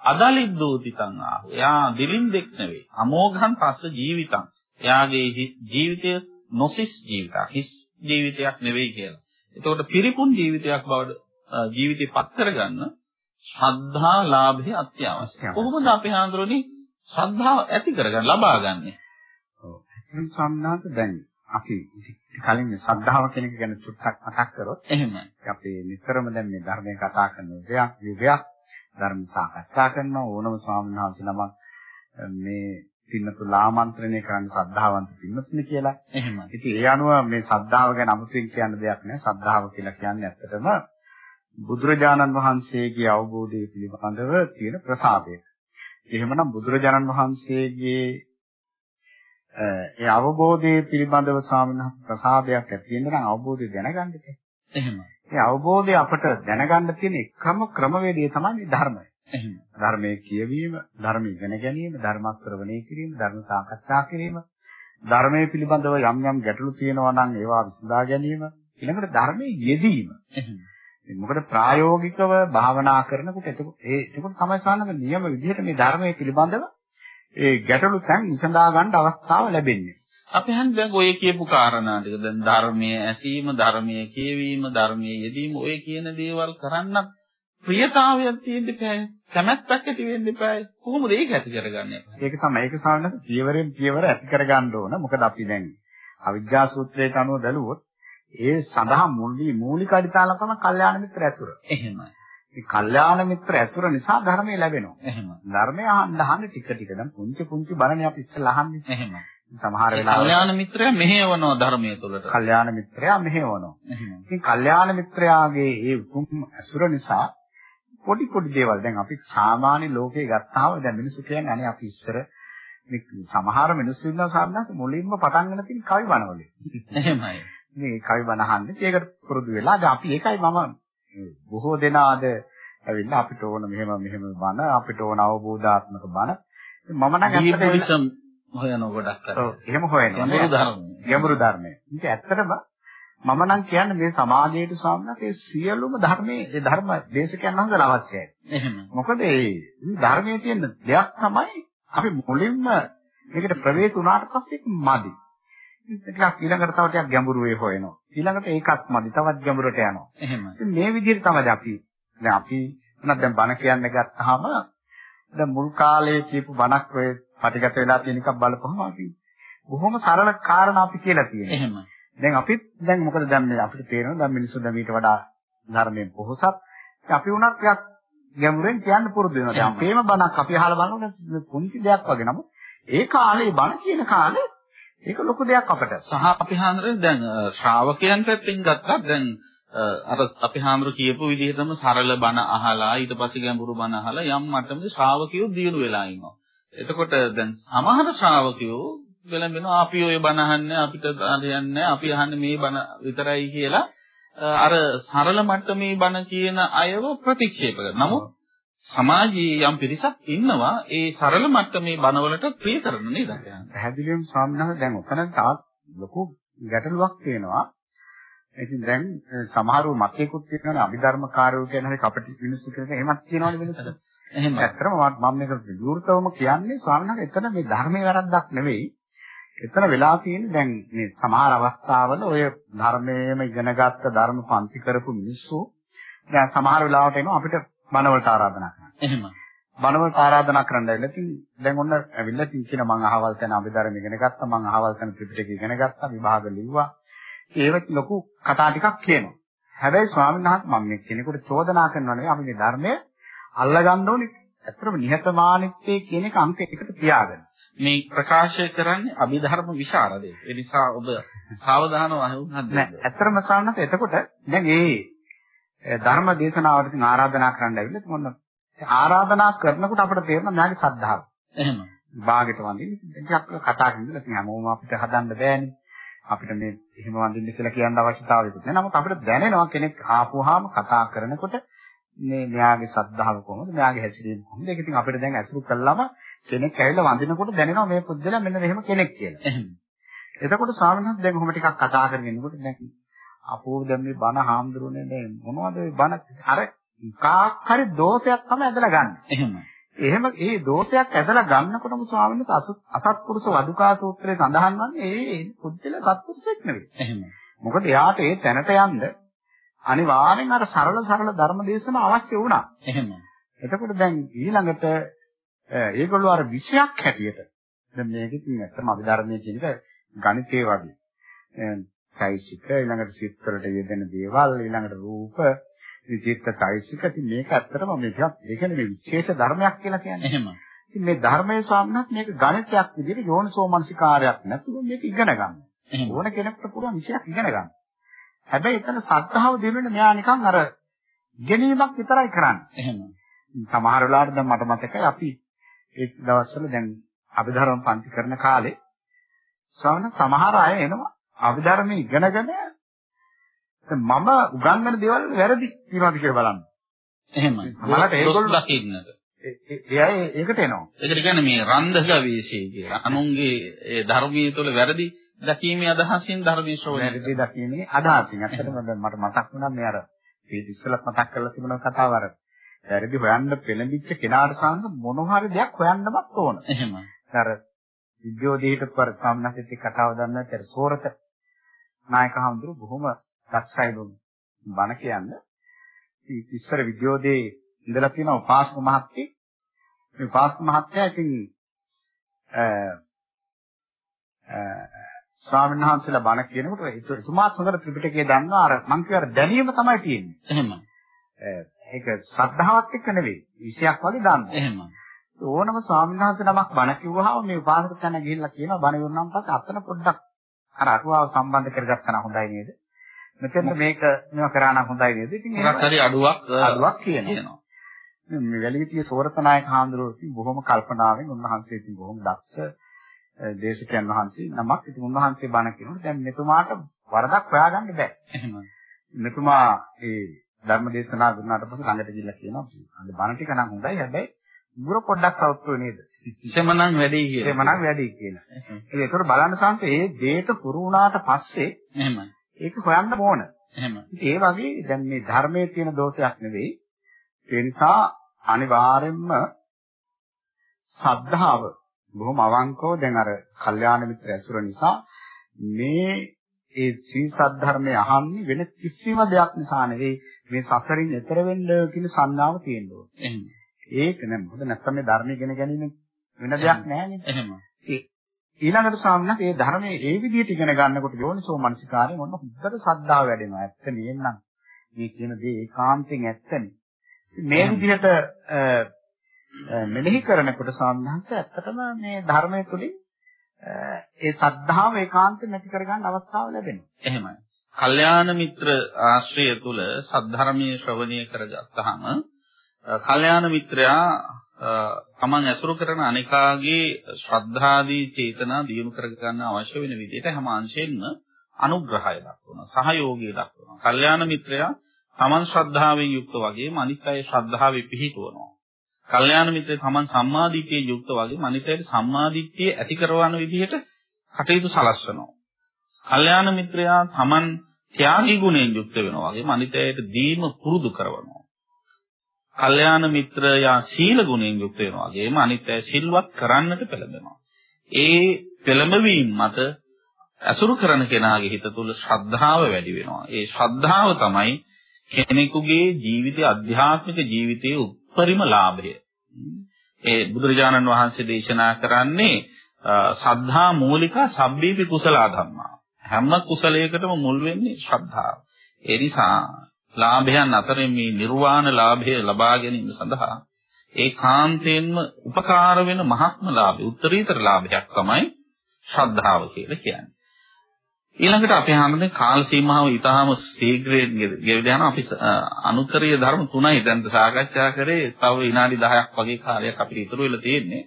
අදලිද්දෝති තංආහු එයා දිලින් දෙක් නෙවෙයි. අමෝඝං තස්ස ජීවිතං. එයාගේ ජීවිතය නොසිස් ජීවිතයක් හිස් ජීවිතයක් නෙවෙයි කියලා. එතකොට පිරිපුන් ජීවිතයක් බවට ජීවිතේ පත් කරගන්න ශ්‍රද්ධා ලාභය අත්‍යවශ්‍යයි. කොහොමද අපි හඳුරන්නේ ශ්‍රද්ධාව ඇති කරගන්න ලබාගන්නේ? ඔව්. එහෙනම් සම්නාත දැන් අපි කලින් ශ්‍රද්ධාව කියන එක ගැන චුට්ටක් මතක් කරොත් එහෙමයි. අපි නිතරම දැන් මේ ධර්මයේ කතා කරන දෙයක් යුගයක් ධර්ම සාකච්ඡා කරන ඕනම ස්වාමීන් වහන්සේ නමක් මේ පින්නතුල ආමන්ත්‍රණය කරන්න ශ්‍රද්ධාවන්ත පින්නතුනි කියලා. එහෙමයි. ඉතින් ඒ අනුව මේ ශ්‍රද්ධාව ගැන අමුතුවෙන් කියන්න දෙයක් නෑ. ශ්‍රද්ධාව කියලා කියන්නේ ඇත්තටම බුදුරජාණන් වහන්සේගේ අවබෝධය පිළිබඳව තියෙන ප්‍රසාදය. එහෙමනම් බුදුරජාණන් වහන්සේගේ ඒ අවබෝධයේ පිළිබඳව ස්වාමීන් වහන්සේ ප්‍රසාදයක් ඇති වෙන නම් අවබෝධය දැනගන්න ඕනේ. එහෙමයි. ඒ අවබෝධය අපට දැනගන්න තියෙන එකම ක්‍රමවේදය තමයි ධර්මය. එහෙමයි. ධර්මයේ කියවීම, ධර්ම ඉගෙන ගැනීම, ධර්ම ශ්‍රවණය කිරීම, ධර්ම සාකච්ඡා කිරීම, ධර්මයේ පිළිබඳව යම් යම් ගැටලු තියෙනවා නම් ඒවා විසඳා ගැනීම, ඊළඟට ධර්මයේ යෙදීම. එහෙමයි. මොකද ප්‍රායෝගිකව භාවනා කරනකොට එතකොට ඒ එතකොට තමයි සානක නියම විදිහට මේ ධර්මයේ පිළිබඳව ඒ ගැටලු තැන් විසඳා ගන්න අවස්ථාව ලැබෙන්නේ. අපි හන් දැන් ඔය කියපු කාරණා ටික දැන් ධර්මයේ ඇසීම, ධර්මයේ කියවීම, ධර්මයේ යෙදීම ඔය කියන දේවල් කරන්න ප්‍රියතාවයක් තියෙන්න එපායි. කැමැත්තක් ඇති වෙන්න එපායි. කොහොමද ඒක ඇති කරගන්නේ? ඒක තමයි ඒක සානක පියවරෙන් පියවර ඇති කරගන්න ඕන. මොකද අපි දැන් අවිජ්ජා සූත්‍රයට අනුව බැලුවොත් ඒ සඳහා මූලික මූලික අඩිතාල තමයි කල්යාණ මිත්‍ර ඇසුර. එහෙමයි. මේ කල්යාණ මිත්‍ර ඇසුර නිසා ධර්මය ලැබෙනවා. එහෙමයි. ධර්මය අහන්න අහන්න ටික ටික දැන් පුංචි පුංචි බණනේ අපි ඉස්සෙල්ලා අහන්නේ. එහෙමයි. සමහර වෙලාවට කල්යාණ මිත්‍රයා මෙහෙවනවා ධර්මයේ තුලට. කල්යාණ මිත්‍රයා මෙහෙවනවා. ඉතින් කල්යාණ මිත්‍රයාගේ ඒ උතුම් ඇසුර නිසා පොඩි පොඩි දේවල් දැන් අපි සාමාන්‍ය ලෝකේ ගත්තාම දැන් මිනිස්සු කියන්නේ අනේ අපි ඉස්සර මේ සමහර මිනිස්සු ඉන්නවා සාමාන්‍යයෙන් මුලින්ම පටන් ගන්න තියෙන කවි බණවලින්. එහෙමයි. මේ කවි බණ අහන්නේ. ඒකට පුරුදු වෙලා දැන් අපි ඒකයි මම බොහෝ දෙනාද ඇවිල්ලා අපිට ඕන මෙහෙම මෙහෙම බණ අපිට ඕන අවබෝධාත්මක බණ මම නම් ඇත්තටම හොයන ගොඩක් අය. ඔව් එහෙම හොයනවා. ගැඹුරු ධර්මය. ගැඹුරු ධර්මය. ඉතින් ඇත්තටම මම නම් කියන්නේ මේ සමාජයේ ස්වාමීනාගේ සියලුම ධර්මයේ ඒ ධර්ම දේශකයන් වහන්සේලා අවශ්‍යයි. එහෙම. මොකද මේ ධර්මයේ තියෙන දෙයක් තමයි අපි මුලින්ම මේකට ප්‍රවේශ වුණාට පස්සේ මදි. ටිකක් ඊළඟට තව ටිකක් ගැඹුරු වේ හොයනවා. ඊළඟට ඒකත් මදි. තවත් ගැඹුරට යනවා. එහෙම. ඉතින් මේ විදිහට තමයි අපි දැන් අපි උනත් දැන් බණ කියන්න ගත්තාම දැන් මුල් කාලේ කියපු බණක් ඔය පටිගත වෙලා තියෙන එකක් බලපුවම අපි බොහොම සරල කාරණා අපි කියලා තියෙනවා. එහෙම. දැන් අපිත් දැන් මොකද දැන් අපිට තේරෙනවා දැන් මිනිස්සු දැන් ඊට වඩා ධර්මයෙන් පොහොසත් අපි උනත් ටිකක් ගැඹුරෙන් කියන්න පුරුදු වෙනවා. දැන් අපේම බණක් අපි අහලා බලනකොට පුංචි දෙයක් වගේ නමුත් ඒ කාලේ බණ කියන කාලේ ඒක ලොකු දෙයක් අපට. සහ අපි හාමුදුරනේ දැන් ශ්‍රාවකයන් පැත්තෙන් ගත්තත් දැන් අර අපි හාමුදුරු කියපු විදිහටම සරල බණ අහලා ඊට පස්සේ ගැඹුරු බණ අහලා යම් මට්ටමක ශ්‍රාවකයෝ දියුණු වෙලා ඉන්නවා. එතකොට දැන් සමහර ශ්‍රාවකයෝ වෙලඹෙනවා අපි ඔය බණ අහන්නේ අපිට හරියන්නේ අපි අහන්නේ මේ බණ විතරයි කියලා අර සරල මට්ටමේ බණ කියන අයව ප්‍රතික්ෂේප කරනවා. නමුත් සමාජයේ යම් පිරිසක් ඉන්නවා ඒ සරල මට්ටමේ බණවලට ප්‍රිය කරන නේද? පැහැදිලිවම ස්වාමීන් වහන්සේ දැන් ඔතන තාත් ලොකු ගැටලුවක් තියෙනවා. ඉතින් දැන් සමහරව මතයකුත් තියෙනවානේ අභිධර්මකාරයෝ කියන හැටි කපටි මිනිස්සු කියන එහෙමත් කියනවනේ මිනිස්සු. එහෙම. ඇත්තටම මම මේක විවෘතවම කියන්නේ ස්වාමීන් වහන්සේ එතන මේ ධර්මයේ වැරද්දක් නෙවෙයි. එතන වෙලා තියෙන්නේ දැන් මේ සමහර අවස්ථාවල ඔය ධර්මයේම ඉගෙනගත්ත ධර්ම පන්ති කරපු මිනිස්සු දැන් සමහර වෙලාවට එනවා අපිට බණවලට ආරාධනා. එහෙම. බණවලට ආරාධනා කරන්න ඇවිල්ලා ඉතින් දැන් ඔන්න ඇවිල්ලා ඉතින් කියන මං අහවල් තැන අභිධර්ම ඉගෙන ගත්තා මං අහවල් තැන ත්‍රිපිටකය ඉගෙන ගත්තා විභාග ලිව්වා. ඒවත් ලොකු කතා ටිකක් කියනවා. හැබැයි ස්වාමීන් වහන්සේ මම මේ කෙනෙකුට චෝදනා කරනවා නෙවෙයි අපි මේ ධර්මය අල්ලගන්න ඕනේ. ඇත්තටම නිහතමානීත්වයේ කියන එක අංක එකට තියාගන්න. මේ ප්‍රකාශය කරන්නේ අභිධර්ම විශාරදේ. ඒ නිසා ඔබ සාවධානව අහුනත් නෑ ඇත්තටම වහන්සේ එතකොට දැන් මේ ධර්ම දේශනාවට ආරාධනා කරන්න ඇවිල්ලා මොන ආරාධනා කරනකොට අපිට තේරෙනවා මෙයාගේ ශ්‍රද්ධාව. එහෙම. භාගයට වඳින්න ටිකක් කතා කරනවා. ඉතින් හැමෝම අපිට හදන්න බෑනේ. අපිට මේ එහෙම වඳින්න කියලා කියන්න අවශ්‍යතාවයකුත් නෑ. නමුත් අපිට දැනෙනවා කෙනෙක් ආපුවාම කතා කරනකොට මේ මෙයාගේ ශ්‍රද්ධාව කොහොමද? මෙයාගේ හැසිරීම කොහොමද? ඒක ඉතින් අපිට දැන් අසුරු කළාම කෙනෙක් ඇවිල්ලා වඳිනකොට දැනෙනවා මේ පුද්ගලයා මෙන්න මෙහෙම කෙනෙක් කියලා. එහෙම. එතකොට ස්වාමීන් දැන් කොහොම ටිකක් කතා කරගෙන ඉන්නකොට දැන් අපෝ දැන් මේ බණ හාමුදුරනේ දැන් මොනවද මේ බණ අර කාක් හරි දෝෂයක් තමයි ඇදලා ගන්න. එහෙම. එහෙම ඒ දෝෂයක් ඇදලා ගන්නකොටම ස්වාමීන් වහන්සේ අසත්පුරුෂ වදුකා සූත්‍රයේ සඳහන් වන්නේ ඒ පුද්ගල සත්පුරුෂෙක් නෙවෙයි. එහෙම. මොකද එයාට ඒ තැනට යන්න අනිවාර්යෙන් අර සරල සරල ධර්ම දේශන අවශ්‍ය වුණා. එහෙම. එතකොට දැන් ඊළඟට ඒගොල්ලෝ අර විෂයක් හැටියට දැන් මේක ඉතින් ඇත්තම අභිධර්මයේ කියන එක ගණිතේ වගේ. චෛසික ඊළඟට සිත් වලට යෙදෙන දේවල් ඊළඟට රූප විචිත්ත චෛසික ඉතින් මේක ඇත්තටම මේකක් ඒ කියන්නේ මේ විශේෂ ධර්මයක් කියලා කියන්නේ. එහෙම. ඉතින් මේ ධර්මයේ ස්වාමීනත් මේක ගණිතයක් විදිහට යෝනිසෝ මනසිකාරයක් නැතුව මේක ඉගෙන ගන්න. ඕන කෙනෙකුට පුළුවන් විෂයක් ඉගෙන ගන්න. හැබැයි එතන සත්‍තාව දිනුනේ මෙයා නිකන් අර ගැනීමක් විතරයි කරන්නේ. එහෙම. සමහර වෙලාවට දැන් මට මතකයි අපි ඒ දවස්වල දැන් අභිධර්ම පන්ති කරන කාලේ සවන සමහර අය එනවා අභිධර්ම ඉගෙනගෙන මම උගන්වන දේවල් වැරදි කියනවාද කියලා බලන්න. එහෙමයි. සමහරට ඒගොල්ලෝ- දකින්නද. එයා ඒකට එනවා. ඒකට කියන්නේ මේ රන්දක වීසී කියලා. අනුන්ගේ ඒ ධර්මයේ තුල වැරදි දැකීමේ අදහසින් ධර්මයේ ශ්‍රවණය වැරදි දකින්නේ අදහසින්. ඇත්තටම දැන් මට මතක් වුණා මේ අර මේ ඉස්සෙල්ලත් මතක් කරලා තිබුණ කතාව අර වැරදි හොයන්න පෙළඹිච්ච කෙනාට සාංග මොන හරි දෙයක් හොයන්නමත් ඕන. එහෙම. අර විද්‍යෝදීහිට පර සම්නසිත කතාව දන්නා තර සෝරත නායක හඳුරු බොහොම දක්ෂයි බණ කියන්න. ඉස්සර විද්‍යෝදේ ඉඳලා තියෙන උපාසක මහත්තයෙක් මේ උපාසක මහත්තයා ඉතින් අ ස්වාමීන් වහන්සේලා බණ කියනකොට එතුමාත් හොඳට ත්‍රිපිටකය දන්නවා අර මං කියව දැනීම තමයි තියෙන්නේ. එහෙම. ඒක ශ්‍රද්ධාවත් එක්ක නෙවෙයි. විශයක් වගේ දන්නවා. එහෙම. ඕනම ස්වාමීන් වහන්සේ නමක් බණ කිව්වහම මේ උපාසක තැන ගිහිල්ලා කියනවා බණ ඉවරනම් පස්සේ අතන පොඩ්ඩක් අර අටුවාව සම්බන්ධ කරගත්තා නම් හොඳයි නේද? මෙතෙන්ද මේක මේවා කරා නම් හොඳයි නේද? ඉතින් මොකක් හරි අඩුවක් අඩුවක් කියනවා. මේ වැලිවිතිය සෝරතනායක හාමුදුරුවෝ ඉතින් බොහොම කල්පනාවෙන් උන්වහන්සේ ඉතින් බොහොම දක්ෂ දේශකයන් වහන්සේ නමක් ඉතින් උන්වහන්සේ බණ කියනකොට දැන් මෙතුමාට වරදක් හොයාගන්න බෑ. එහෙම. මෙතුමා ඒ ධර්ම දේශනා දුන්නාට පස්සේ ළඟට ගිහිල්ලා කියනවා අද බණ ටික නම් හොඳයි හැබැයි මුර පොඩ්ඩක් සවුත්තු නේද? ඉසමනම් වැඩි කියලා. එහෙමනම් වැඩි කියලා. ඉතින් ඒකට බලන්න සංස ඒ දේට පුරු වුණාට පස්සේ එහෙමයි. ඒක හොයන්න ඕන. එහෙම. ඒ වගේ දැන් මේ ධර්මයේ තියෙන දෝෂයක් නෙවෙයි. ඒ නිසා අනිවාර්යෙන්ම සද්ධාව බොහොම අවංකව දැන් අර කල්යාණ මිත්‍ර ඇසුර නිසා මේ ඒ සී සද්ධර්මයේ අහන්නේ වෙන කිසිම දෙයක් නිසා නෙවෙයි මේ සසරින් එතර වෙන්න කියන සංඥාව තියෙන්න ඕනේ. එහෙම. ඒක නෙමෙයි. මොකද නැත්තම් මේ ධර්මය ඉගෙන ගැනීම වෙන දෙයක් නෑනේ. එහෙම. ඊළඟට ස්වාමීන් මේ ධර්මයේ ඒ විදිහට ඉගෙන ගන්නකොට යෝනිසෝ මනසිකාරයෙන් ඔන්න හොඳට ශ්‍රද්ධාව වැඩෙනවා. ඇත්ත නෙන්නම් මේ කියන දේ ඒකාන්තයෙන් ඇත්තනේ. මේ විදිහට මෙනෙහි කරනකොට ස්වාමීන් වහන්සේ ඇත්තටම මේ ධර්මයේ තුලින් ඒ ශ්‍රද්ධාව ඒකාන්තයෙන් නැති කරගන්න අවස්ථාව ලැබෙනවා. එහෙමයි. කල්යාණ මිත්‍ර ආශ්‍රය තුල සද්ධර්මයේ ශ්‍රවණය කරගත්තාම කල්යාණ මිත්‍රයා තමන් ඇසුරු කරන අනිකාගේ ශ්‍රද්ධාදී චේතනා දියුණු කර ගන්න අවශ්‍ය වෙන විදිහට හැම අංශයෙන්ම අනුග්‍රහය දක්වනවා සහයෝගය දක්වනවා. කල්යාණ මිත්‍රයා තමන් ශ්‍රද්ධාවෙන් යුක්ත වගේම අනිත් අය ශ්‍රද්ධාවේ පිහිටවනවා. කල්යාණ මිත්‍රය තමන් සම්මාදිට්ඨියේ යුක්ත වගේම අනිත් අයට සම්මාදිට්ඨිය ඇති කරවන විදිහට කටයුතු සලස්වනවා. කල්යාණ මිත්‍රයා තමන් ත්‍යාගී ගුණයෙන් යුක්ත වෙනවා වගේම අනිත් අයට දීම පුරුදු කරනවා කල්යාණ මිත්‍රයා සීල ගුණයෙන් යුක්ත වෙනවා වගේම අනිත් අය සිල්වත් කරන්නට පෙළඹෙනවා. ඒ පෙළඹවීම මත අසුරු කරන කෙනාගේ හිත තුළ ශ්‍රද්ධාව වැඩි වෙනවා. ඒ ශ්‍රද්ධාව තමයි කෙනෙකුගේ ජීවිතයේ අධ්‍යාත්මික ජීවිතයේ උපරිම ලාභය. ඒ බුදුරජාණන් වහන්සේ දේශනා කරන්නේ සද්ධා මූලික සබ්බීපි කුසලා ධම්මා. හැම කුසලයකටම මුල් වෙන්නේ ශ්‍රද්ධාව. ඒ නිසා ලාභයන් අතරින් මේ නිර්වාණ ලාභය ලබා ගැනීම සඳහා ඒකාන්තයෙන්ම උපකාර වෙන මහත්ම ලාභය උත්තරීතර ලාභයක් තමයි ශ්‍රද්ධාව කියලා කියන්නේ. ඊළඟට අපේ හැමදේ කාල සීමාව ඊටාම ශීඝ්‍රයෙන් ගෙවිලා යනවා. අපි අනුත්තරීය ධර්ම තුනයි දැන් සාකච්ඡා කරේ. තව විනාඩි 10ක් වගේ කාලයක් අපිට ඉතුරු වෙලා තියෙන්නේ.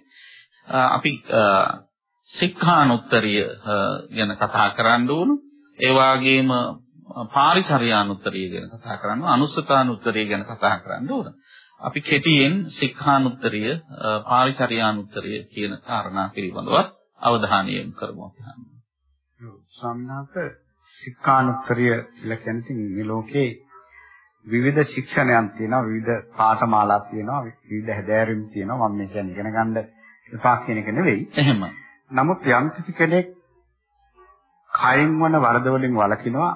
අපි සික්ඛානුත්තරීය ගැන කතා කරන්න ඕන. ඒ වගේම පාරිචර්යානුත්තරීය ගැන කතා කරන්න ඕන. අනුස්සතානුත්තරීය ගැන කතා කරන්න ඕන. අපි කෙටියෙන් සික්ඛානුත්තරීය පාරිචර්යානුත්තරීය කියන කාරණා පිළිබඳව අවධානය යොමු කරමු අපි. ස්වාමීනාත සික්ඛානුත්තරිය කියලා කියන්නේ මේ ලෝකේ විවිධ ශික්ෂණයන් තියෙනවා විවිධ පාඨමාලා තියෙනවා විවිධ හැදෑරීම් තියෙනවා මම මේ කියන්නේ ඉගෙන ගන්න එපා කියන එක නෙවෙයි එහෙම නමුත් යම් කිසි කෙනෙක් කයින් වන වරද වලින් වළකිනවා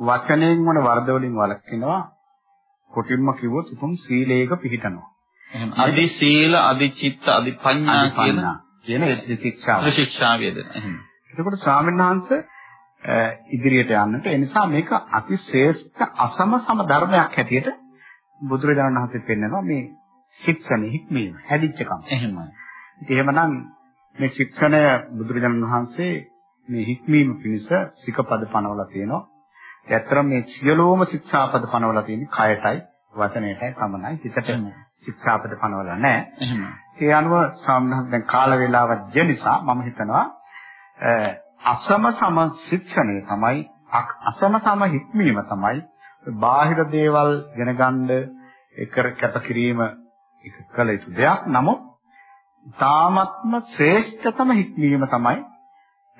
වචනයෙන් වන වරද වලින් වළකිනවා කොටින්ම කිව්වොත් උතුම් සීලයක පිහිටනවා එහෙම අදි සීල අදි චිත්ත අදි පඤ්ඤා කියන කියන ශික්ෂා ශික්ෂා වේදන එහෙම එතකොට ස්වාමීන් වහන්සේ ඉදිරියට යන්නට ඒ නිසා මේක අති ශ්‍රේෂ්ඨ අසම සම ධර්මයක් හැටියට බුදුරජාණන් වහන්සේ පෙන්වනවා මේ ශික්ෂණ හික්මීම හැදිච්චකම්. එහෙමයි. ඉතින් එහෙමනම් මේ ශික්ෂණය බුදුරජාණන් වහන්සේ මේ හික්මීම පිණිස සිකපද පනවලා තියෙනවා. ඇත්තටම මේ සියලුම ශික්ෂාපද පනවලා තියෙන්නේ කයටයි වචනයටයි පමණයි. හිතට ශික්ෂාපද පනවලා නැහැ. ඒ අනුව සාමනහ දැන් කාල වේලාවක් ජ නිසා මම හිතනවා අසම සම ශික්ෂණය තමයි අසම සම හික්මීම තමයි බාහිර දේවල් දැනගන්න එකර කැපකිරීම එක කළ යුතු දෙයක් නමුත් තාමත්ම ශ්‍රේෂ්ඨතම හික්මීම තමයි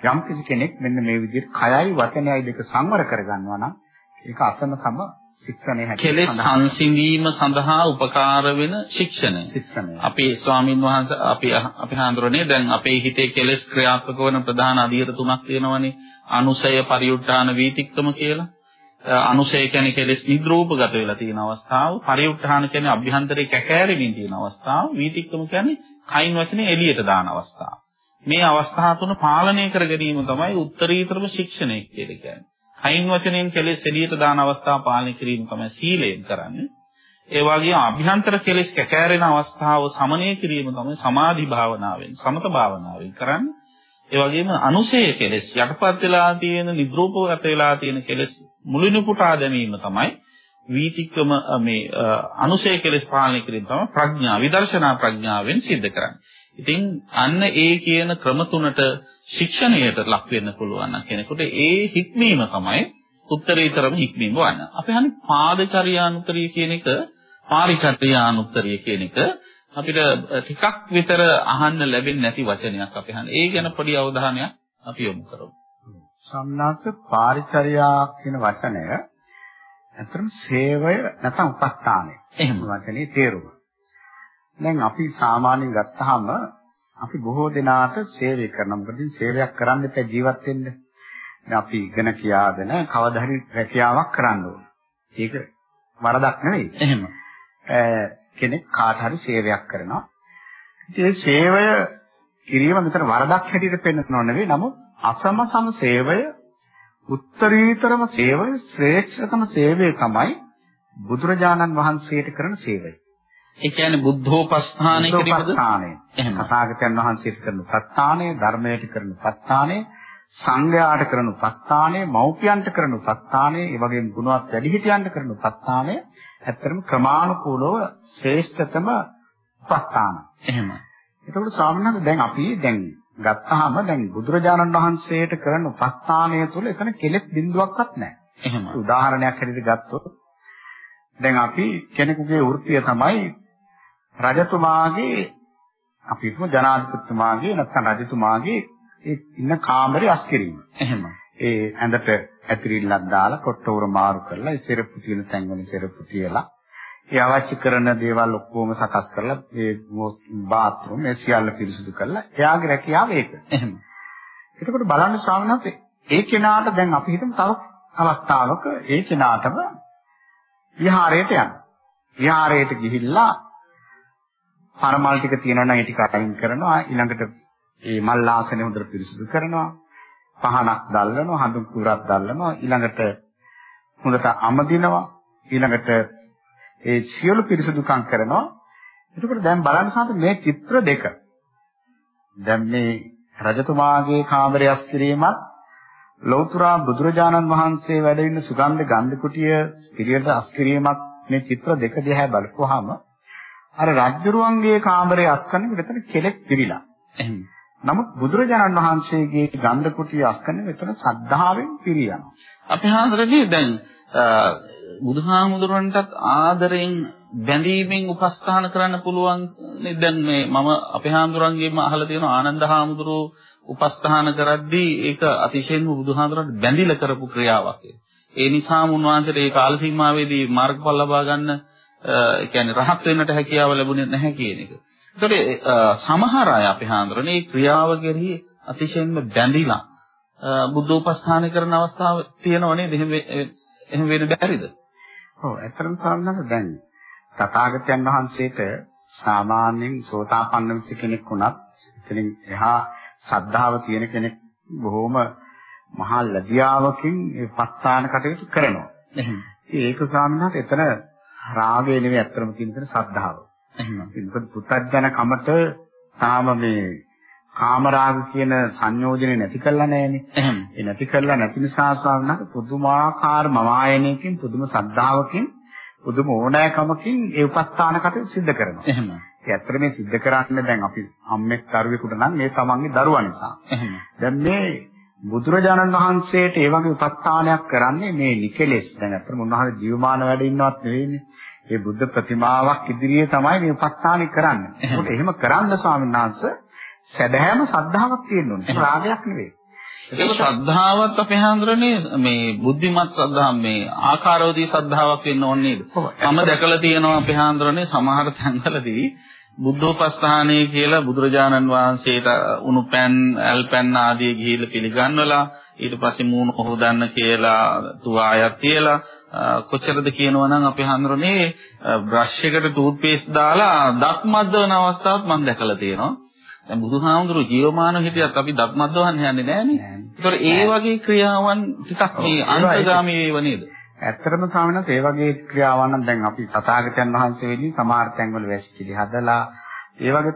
යම් කෙනෙක් මෙන්න මේ විදිහට කයයි වචනයයි දෙක සංවර කරගන්නවා නම් ඒක අසම සම ශික්ෂණය හැටියට කෙලෙස් සංසිඳීම සඳහා උපකාර වෙන ශික්ෂණය. ශික්ෂණය. අපේ ස්වාමින් වහන්සේ අපි අපි හඳුරන්නේ දැන් අපේ හිතේ කෙලෙස් ක්‍රියාත්මක වන ප්‍රධාන අධීර තුනක් තියෙනවනේ. අනුසය පරිඋත්ථාන වීතික්කම කියලා. අනුසය කියන්නේ කෙලෙස් නිද්‍රෝපගත වෙලා තියෙන අවස්ථාව. පරිඋත්ථාන කියන්නේ අභ්‍යන්තරේ කැකෑරෙමින් තියෙන අවස්ථාව. වීතික්කම කියන්නේ කයින් වචනේ එළියට දාන අවස්ථාව. මේ අවස්ථා තුන පාලනය කර ගැනීම තමයි උත්තරීතරම ශික්ෂණය කියලා කියන්නේ. කයින් වචනෙන් කෙලෙස් එළියට දාන අවස්ථාව පාලනය කිරීම තමයි සීලයෙන් කරන්නේ. ඒ වගේම අභ්‍යන්තර කෙලෙස් කැකෑරෙන අවස්ථාව සමනය කිරීම තමයි සමාධි භාවනාවෙන් සමත භාවනාවෙන් කරන්නේ. ඒ වගේම අනුසය කෙලෙස් යටපත් වෙලා තියෙන නිද්‍රෝපගත වෙලා තියෙන කෙලෙස් මුලිනු පුටා දැමීම තමයි වීතික්කම මේ අනුසය කෙලෙස් පාලනය කිරීම තමයි ප්‍රඥා විදර්ශනා ප්‍රඥාවෙන් සිද්ධ කරන්නේ. ඉතින් අන්න ඒ කියන ක්‍රම තුනට ශික්ෂණයට ලක් වෙන්න පුළුවන් කෙනෙකුට ඒ හික්මීම තමයි උත්තරීතරම හික්මීම වන්න. අපි හන්නේ පාදචර්යානුත්තරිය කියන එක පාරිචර්යානුත්තරිය කියන එක අපිට ටිකක් විතර අහන්න ලැබෙන්නේ නැති වචනයක් අපි හන්නේ. ඒ ගැන පොඩි අවධානයක් අපි යොමු කරමු. සම්නාස පාරිචර්යා කියන වචනය අතරම සේවය නැත්නම් උපස්ථානය. එහෙම වචනේ තේරුම. දැන් අපි සාමාන්‍යයෙන් ගත්තාම අපි බොහෝ දෙනාට සේවය කරනවා. මොකද සේවයක් කරන්න එපා ජීවත් වෙන්න. අපි ඉගෙන කියාගෙන කවදා හරි රැකියාවක් කරන්න ඕන. ඒක වරදක් නෙවෙයි. එහෙම. කෙනෙක් කාට හරි සේවයක් කරනවා. ඉතින් සේවය කිරීම මෙතන වරදක් හැටියට පෙන්වනව නෙවෙයි. නමුත් අසම සම සේවය උත්තරීතරම සේවය ශ්‍රේෂ්ඨතම සේවය තමයි බුදුරජාණන් වහන්සේට කරන සේවය. ඒ කියන්නේ බුද්ධෝපස්ථානය කිරීමද? එහෙම. තථාගතයන් වහන්සේට කරන උපස්ථානය, ධර්මයට කරන උපස්ථානය, සංඝයාට කරන උපස්ථානය, මව්පියන්ට කරන උපස්ථානය, ඒ වගේම ගුණවත් වැඩිහිටියන්ට කරන උපස්ථානය, ඇත්තටම ක්‍රමානුකූලව ශ්‍රේෂ්ඨතම උපස්ථාන. එහෙම. එතකොට ස්වාමීන් දැන් අපි දැන් ගත්තාම දැන් බුදුරජාණන් වහන්සේට කරන උපස්ථානය තුළ එතන කෙලෙස් බිඳුවක්වත් නැහැ. එහෙම. උදාහරණයක් හැටියට ගත්තොත් දැන් අපි කෙනෙකුගේ වෘත්තිය තමයි රජතුමාගේ අපි හිතමු ජනාධිපතිතුමාගේ නැත්නම් රජතුමාගේ ඒ ඉන්න කාමරේ අස්කිරීම. එහෙම. ඒ ඇඳට ඇතිරිල්ලක් දාලා කොට්ටෝර මාරු කරලා ඒ සෙරප්පු තියෙන තැන් වල සෙරප්පු තියලා ඒ අවශ්‍ය කරන දේවල් ඔක්කොම සකස් කරලා ඒ බාත්රූම් ඒ සියල්ල පිරිසිදු කරලා එයාගේ රැකියාව ඒක. එහෙම. එතකොට බලන්න ස්වාමීන් වහන්සේ ඒ කෙනාට දැන් අපි හිතමු තව අවස්ථාවක ඒ කෙනාටම විහාරයට යනවා. විහාරයට ගිහිල්ලා පරමල් ටික තියෙනවා නම් ඒ ටික අයින් කරනවා. ඊළඟට ඒ මල් ආසනේ හොඳට පිරිසිදු කරනවා. පහනක් දැල්වනවා හඳුන් කුරක් දැල්වනවා. ඊළඟට හොඳට අමදිනවා ඊළඟට ඒ සියලු පිරිසුදුකම් කරනවා. එතකොට දැන් බලන්න සාත මේ චිත්‍ර දෙක. දැන් මේ රජතුමාගේ කාමරය අස්කිරීමත් ලෞතර බුදුරජාණන් වහන්සේ වැඩ ඉන්න සුගන්ධ ගන්ධ කුටිය පිළිවෙත අස්කිරීමත් මේ චිත්‍ර දෙක දිහා බලපුවාම අර රජුරුවන්ගේ කාමරය අස්කන්නේ මෙතන කෙලෙක් පිළිලා. එහෙනම් නමුත් බුදුරජාණන් වහන්සේගේ ගන්ධ කුටිය අස්කන්නේ මෙතන සද්ධාවෙන් පිළියනවා. අපි හාමුදුරනේ දැන් බුදුහාමුදුරන්ටත් ආදරෙන් බැඳීමෙන් උපස්ථාන කරන්න පුළුවන් නේ දැන් මේ මම අපේ හාමුදුරන්ගෙම අහලා තියෙනවා ආනන්ද හාමුදුරුවෝ උපස්ථාන කරද්දී ඒක අතිශයින්ම බුදුහාමුදුරන්ට බැඳිලා කරපු ක්‍රියාවක්. ඒ නිසාම උන්වහන්සේට ඒ කාල සීමාවේදී මාර්ගඵල ලබා ගන්න ඒ කියන්නේ රහත් වෙන්නට හැකියාව ලැබුණේ නැහැ කියන එක. ඒතකොට සමහර අය අපේ හාමුදුරනේ මේ ක්‍රියාව කෙරෙහි අතිශයින්ම බැඳිලා බුද්ධ උපස්ථාන කරන අවස්ථාව තියෙනව නේද? එහෙම එහෙම වෙන්න බැරිද? ඔව් ඇත්තටම සාමාන්‍යයෙන් දැන් තථාගතයන් වහන්සේට සාමාන්‍යයෙන් සෝතාපන්න වෙච්ච කෙනෙක් වුණත් එතනින් එහා ශ්‍රද්ධාව තියෙන කෙනෙක් බොහොම මහා ලැබියාවකින් ඒ පස්ථාන කටයුතු කරනවා. එහෙනම් ඒක සාමාන්‍යයෙන් එතන රාගය නෙවෙයි ඇත්තටම තියෙන තැන. එහෙනම් මොකද පුත්තජන කමට තාම මේ කාමරාග කියන සංයෝජනේ නැති කරලා නැහැනේ. ඒ නැති කරලා නැති නිසා සාමාන්‍යයෙන් පුදුමාකාර මමායනයකින් පුදුම ශ්‍රද්ධාවකින් පුදුම ඕනෑකමකින් ඒ උපස්ථාන කටයුතු සිද්ධ කරනවා. එහෙම. ඒ ඇත්තට මේ සිද්ධ කරන්නේ දැන් අපි අම්මෙක් දරුවෙකුට නම් මේ තමන්ගේ දරුවා නිසා. දැන් මේ බුදුරජාණන් වහන්සේට ඒ වගේ උපස්ථානයක් කරන්නේ මේ නිකලෙස්. දැන් අතන උන්වහන්සේ ජීවමාන වැඩ ඉන්නවත් නෙවෙයිනේ. ඒ බුද්ධ ප්‍රතිමාවක් ඉදිරියේ තමයි මේ උපස්ථානය කරන්නේ. ඒකට එහෙම කරන්න ස්වාමීන් වහන්සේ සැබෑම ශ්‍රද්ධාවක් තියෙන්න ඕනේ. රාගයක් නෙවෙයි. ඒ ශ්‍රද්ධාවත් අපේ හඳුරන්නේ මේ බුද්ධිමත් ශ්‍රද්ධාව මේ ආකාරෝදී ශ්‍රද්ධාවක් වෙන්න ඕනේ නේද? මම දැකලා තියෙනවා අපේ හඳුරන්නේ සමහර තැන්වලදී බුද්ධෝපස්ථානයේ කියලා බුදුරජාණන් වහන්සේට උණු පෑන් ඇල් පෑන් ආදී ගිහිල්ලා පිළිගන්වලා ඊට පස්සේ මූණ හොදන්න කියලා තුවායක් තියලා කොච්චරද කියනවනම් අපි හඳුරන්නේ බ්‍රෂ් එකට ටූත් පේස්ට් දාලා දත් මද්දවන අවස්ථාවක් මම දැකලා තියෙනවා. දැන් බුදුහාමුදුරු ජීවමානව හිටියත් අපි දත් මද්දවන්න යන්නේ නැහනේ. ඒතකොට ඒ වගේ ක්‍රියාවන් ටිකක් මේ අන්තගාමී වේව නේද? ඇත්තටම ස්වාමීන් වහන්සේ ඒ වගේ ක්‍රියාවන් නම් දැන් අපි තථාගතයන් වහන්සේ වෙන්නේ සමහර තැන්වල වැසිකිලි හදලා ඒ වගේ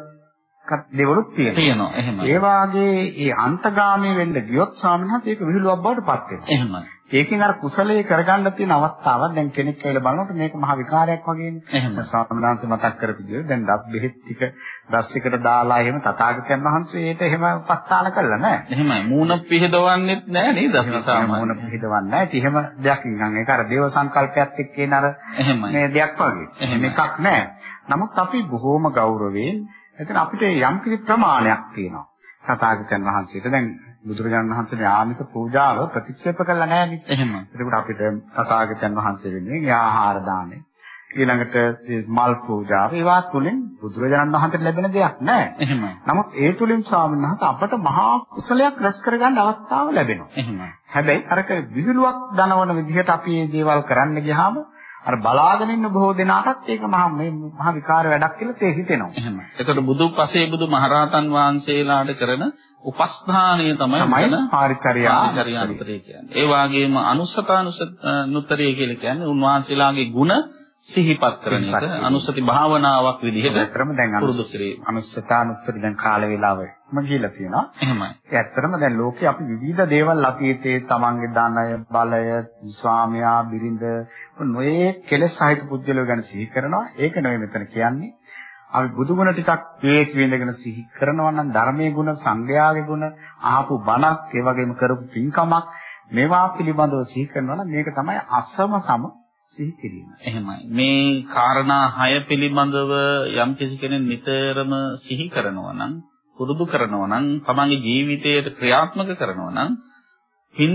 දෙවලුත් තියෙනවා. තියෙනවා එහෙමයි. ඒ වාගේ ඒ අන්තගාමී වෙන්න ගියොත් ස්වාමීන් වහන්සේ ඒක විහිළුවක් බවට පත් වෙනවා. එහෙමයි. ඒකෙන් අර කුසලයේ කරගන්න තියෙන අවස්ථාවක් දැන් කෙනෙක් කියලා බලනකොට මේක මහා විකාරයක් වගේනේ. එහෙම. ස්වාමීනාන්ත මතක් කරපු විදිහට දැන් දත් බෙහෙත් ටික දස් එකට දාලා එහෙම තථාගතයන් වහන්සේ ඒට එහෙම උපස්ථාන කළා නෑ. එහෙමයි. මූණ පිහදවන්නෙත් නෑ නේද අපි සාමාන්‍යයෙන්. මූණ පිහදවන්නේ නෑ. ඒක එහෙම දෙයක් නිකන් ඒක අර දේව සංකල්පයත් එක්ක එන අර මේ දෙයක් වගේ. එහෙම එකක් නෑ. නමුත් අපි බොහෝම ගෞරවයෙන් එතන අපිට යම් කිසි ප්‍රමාණයක් තියෙනවා. තථාගතයන් වහන්සේට දැන් බුදුරජාණන් වහන්සේගේ ආමිෂ පූජාව ප්‍රතික්ෂේප කළා නෑනේ. එහෙම. ඒකට අපිට තථාගතයන් වහන්සේ වෙනුවෙන් ආහාර දාන්නේ. ඊළඟට මල් පූජාව ඒවා තුලින් බුදුරජාණන් වහන්සේට ලැබෙන දෙයක් නෑ. එහෙම. නමුත් ඒ තුලින් ස්වාමීන් වහන්සේ අපට මහා කුසලයක් රැස් කරගන්න අවස්ථාව ලැබෙනවා. එහෙම. හැබැයි අරක විහිළුවක් දනවන විදිහට අපි මේ දේවල් කරන්න ගියාම අර බලාගෙන ඉන්න බොහෝ දෙනාටත් ඒක මහා මේ මහා විකාර වැඩක් කියලා තේ හිතෙනවා. එහෙම. එතකොට බුදු පසේ බුදු මහරහතන් වහන්සේලාට කරන උපස්ථානය තමයි පාරිචර්යා පාරිචර්යානුතරය කියන්නේ. ඒ වගේම අනුස්සතානුස්සනුතරය කියලා කියන්නේ උන්වහන්සේලාගේ ಗುಣ සිහිපත් කරන එක අනුස්සති භාවනාවක් විදිහට ඇත්තටම දැන් පුරුදු කිරීම. අනුස්සතානුත්තර දැන් කාල වේලාවෙම ගිහිලා තියෙනවා. එහෙමයි. ඒ ඇත්තටම දැන් ලෝකේ අපි විවිධ දේවල් අතීතයේ තමන්ගේ ධනය, බලය, ස්වාමියා, බිරිඳ නොයේ කෙලෙස් සහිත පුද්ගලයෝ ගැන සිහි කරනවා. ඒක නෙවෙයි මෙතන කියන්නේ. අපි බුදු ගුණ ටිකක් වේක් විඳගෙන සිහි කරනවා නම් ධර්මයේ ගුණ, සංඝයාගේ ගුණ, ආපු බණක්, ඒ වගේම කරපු පින්කමක් මේවා පිළිබඳව සිහි කරනවා නම් මේක තමයි අසම සම සිහි කිරීම. එහෙමයි. මේ කාරණා හය පිළිබඳව යම් කිසි කෙනෙක් නිතරම සිහි කරනවා නම් පුරුදු කරනවා නම් තමන්ගේ ජීවිතයට ක්‍රියාත්මක කරනවා නම් පින්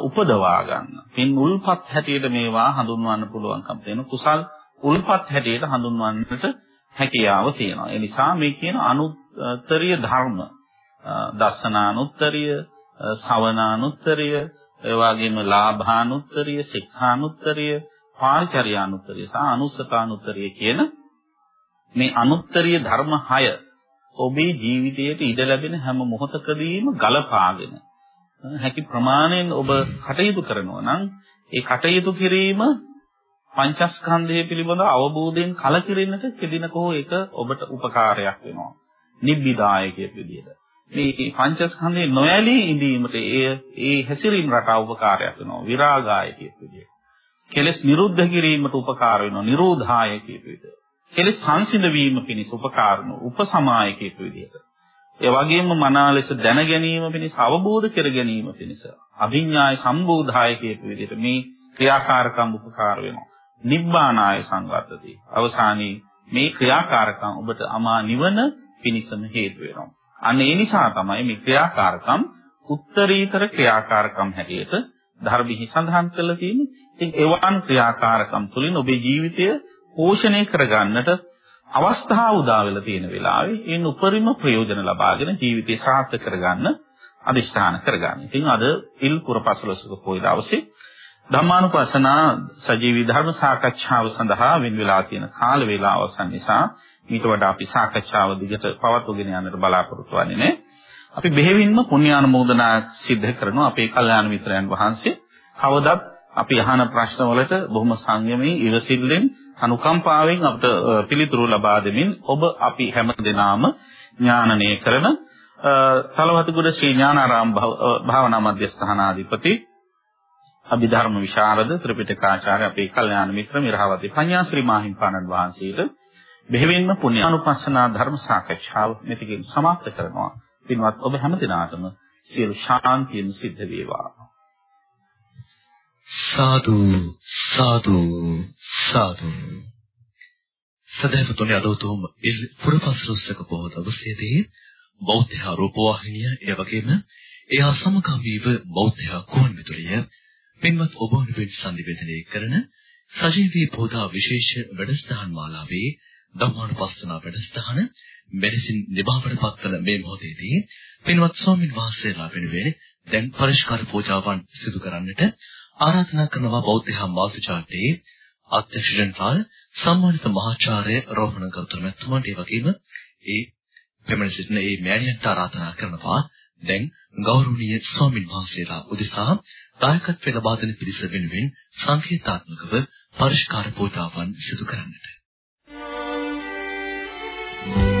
උපදවා ගන්න. පින් උල්පත් හැටියට මේවා හඳුන්වන්න පුළුවන්කම තියෙන කුසල් උල්පත් හැටියට හඳුන්වන්නට හැකියාව තියෙනවා. ඒ නිසා මේ කියන අනුත්තරීය ධර්ම දර්ශනානුත්තරීය, ශවනානුත්තරීය, ඒ වගේම ලාභානුත්තරීය, ශික්ෂානුත්තරීය, පාරිචර්යානුත්තරීය සහ අනුස්සතානුත්තරීය කියන මේ අනුත්තරීය ධර්ම 6 ඔබේ ජීවිතයට ඉඩ ලැබෙන හැම මොහොතකදීම ගලපාගෙන හැකි ප්‍රමාණයෙන් ඔබ කටයුතු කරනවා නම් ඒ කටයුතු කිරීම පංචස්කන්ධය පිළිබඳ අවබෝධයෙන් කලකිරෙන්නට කෙදිනකෝ ඒක ඔබට උපකාරයක් වෙනවා. නිබ්බිදායකයෙක් විදිහට. මේ පංචස්කන්ධේ නොඇලී ඉඳීමට ඒ ඒ හැසිරීම රටාව උපකාරයක් වෙනවා. විරාගායකයෙක් විදිහට. කෙලස් නිරුද්ධ කිරීමට උපකාර වෙනවා. නිරෝධායකයෙක් විදිහට. කෙලස් සංසිඳ වීම පිණිස උපකාර වෙන උපසමායකයෙක් විදිහට. ඒ වගේම මනා ලෙස දැන ගැනීම පිණිස අවබෝධ කර ගැනීම පිණිස අභිඥාය සම්බෝධායකයෙක් විදිහට මේ ක්‍රියාකාරකම් උපකාර වෙනවා. නිබ්බානාය සංවර්ධති. අවසානයේ මේ ක්‍රියාකාරකම් ඔබට අමා නිවන පිණිසම හේතු වෙනවා. අන්න ඒ නිසා තමයි මේ ක්‍රියාකාරකම් උත්තරීතර ක්‍රියාකාරකම් හැටියට ධර්මෙහි සඳහන් කරලා තියෙන්නේ. ඉතින් එවන් ක්‍රියාකාරකම් තුළින් ඔබේ ජීවිතය පෝෂණය කරගන්නට අවස්ථාව උදා වෙලා තියෙන වෙලාවේ ඒන් උපරිම ප්‍රයෝජන ලබාගෙන ජීවිතය සාර්ථක කරගන්න අදිෂ්ඨාන කරගන්න. ඉතින් අද ඉල් පුරපසලසක පොයි දවසේ ධම්මානුපස්සනා සජීවී ධර්ම සාකච්ඡාව සඳහා වෙන් වෙලා තියෙන කාල වේලාව අවසන් නිසා ඊට වඩා අපි සාකච්ඡාව දිගට පවත්වගෙන යන්නට බලාපොරොත්තු වෙන්නේ නේ. අපි බෙහෙවින්ම පුණ්‍යානුමෝදනා සිද්ධ කරනවා අපේ කල්යාණ මිත්‍රයන් වහන්සේ. කවදත් අපි අහන ප්‍රශ්න වලට බොහොම සංයමයෙන් ඉවසිල්ලෙන් අනුකම්පාවෙන් අපට පිළිතුරු ලබා දෙමින් ඔබ අපි හැම දිනාම ඥානනය කරන තලවතුගුඩ ශ්‍රී ඥානාරාම භාවනා මධ්‍යස්ථානාධිපති අභිධර්ම විශාරද ත්‍රිපිටකාචාර්ය අපේ කල්යාණ මිත්‍ර මිරහවති පඤ්ඤාශ්‍රී මාහිම්පාණන් වහන්සේට බෙහෙවින්ම පුණ්‍යානුපස්සනා ධර්ම සාකච්ඡාව මෙතකින් සමාප්ත කරනවා. පින්වත් ඔබ හැම දිනාටම සියලු ශාන්තියෙන් සිද්ධ වේවා. සාදු සාදු සාදු. සදහවතුනි අද උතුම් පුරපසළොස්වක පොහොය දවසේදී බෞද්ධ රූපවාහිනිය ඒ වගේම ඒ අසමගාමීව බෞද්ධ කුවන් විදුලිය පින්වත් ඔබ වෙනුවෙන් සංනිවේදනය කරන සජීවී පොදා විශේෂ වැඩසටහන් මාලාවේ ධම්මානුපස්සනා වැඩසටහන මෙලෙසින් නිභාවන පත්වන මේ මොහොතේදී පින්වත් ස්වාමින් වහන්සේලා වෙනුවෙන් දැන් පරිස්කාර පූජාවන් සිදු කරන්නට ආරාධනා කරනවා බෞද්ධ මාසචාර්යයේ අධ්‍යක්ෂ ජනරාල් සම්මානිත මහාචාර්ය රෝහණ ගෞතම මැතිතුමාට ඒ වගේම ඒ පෙමණ සිටින ඒ මෑණියන්ට ආරාධනා කරනවා දැන් ගෞරවනීය ස්වාමින් වහන්සේලා උදෙසා දායකත්වය ලබා දෙන පිරිස වෙනුවෙන් සංකේතාත්මකව පරිස්කාර පූජාවන් සිදු කරන්නට. Thank you.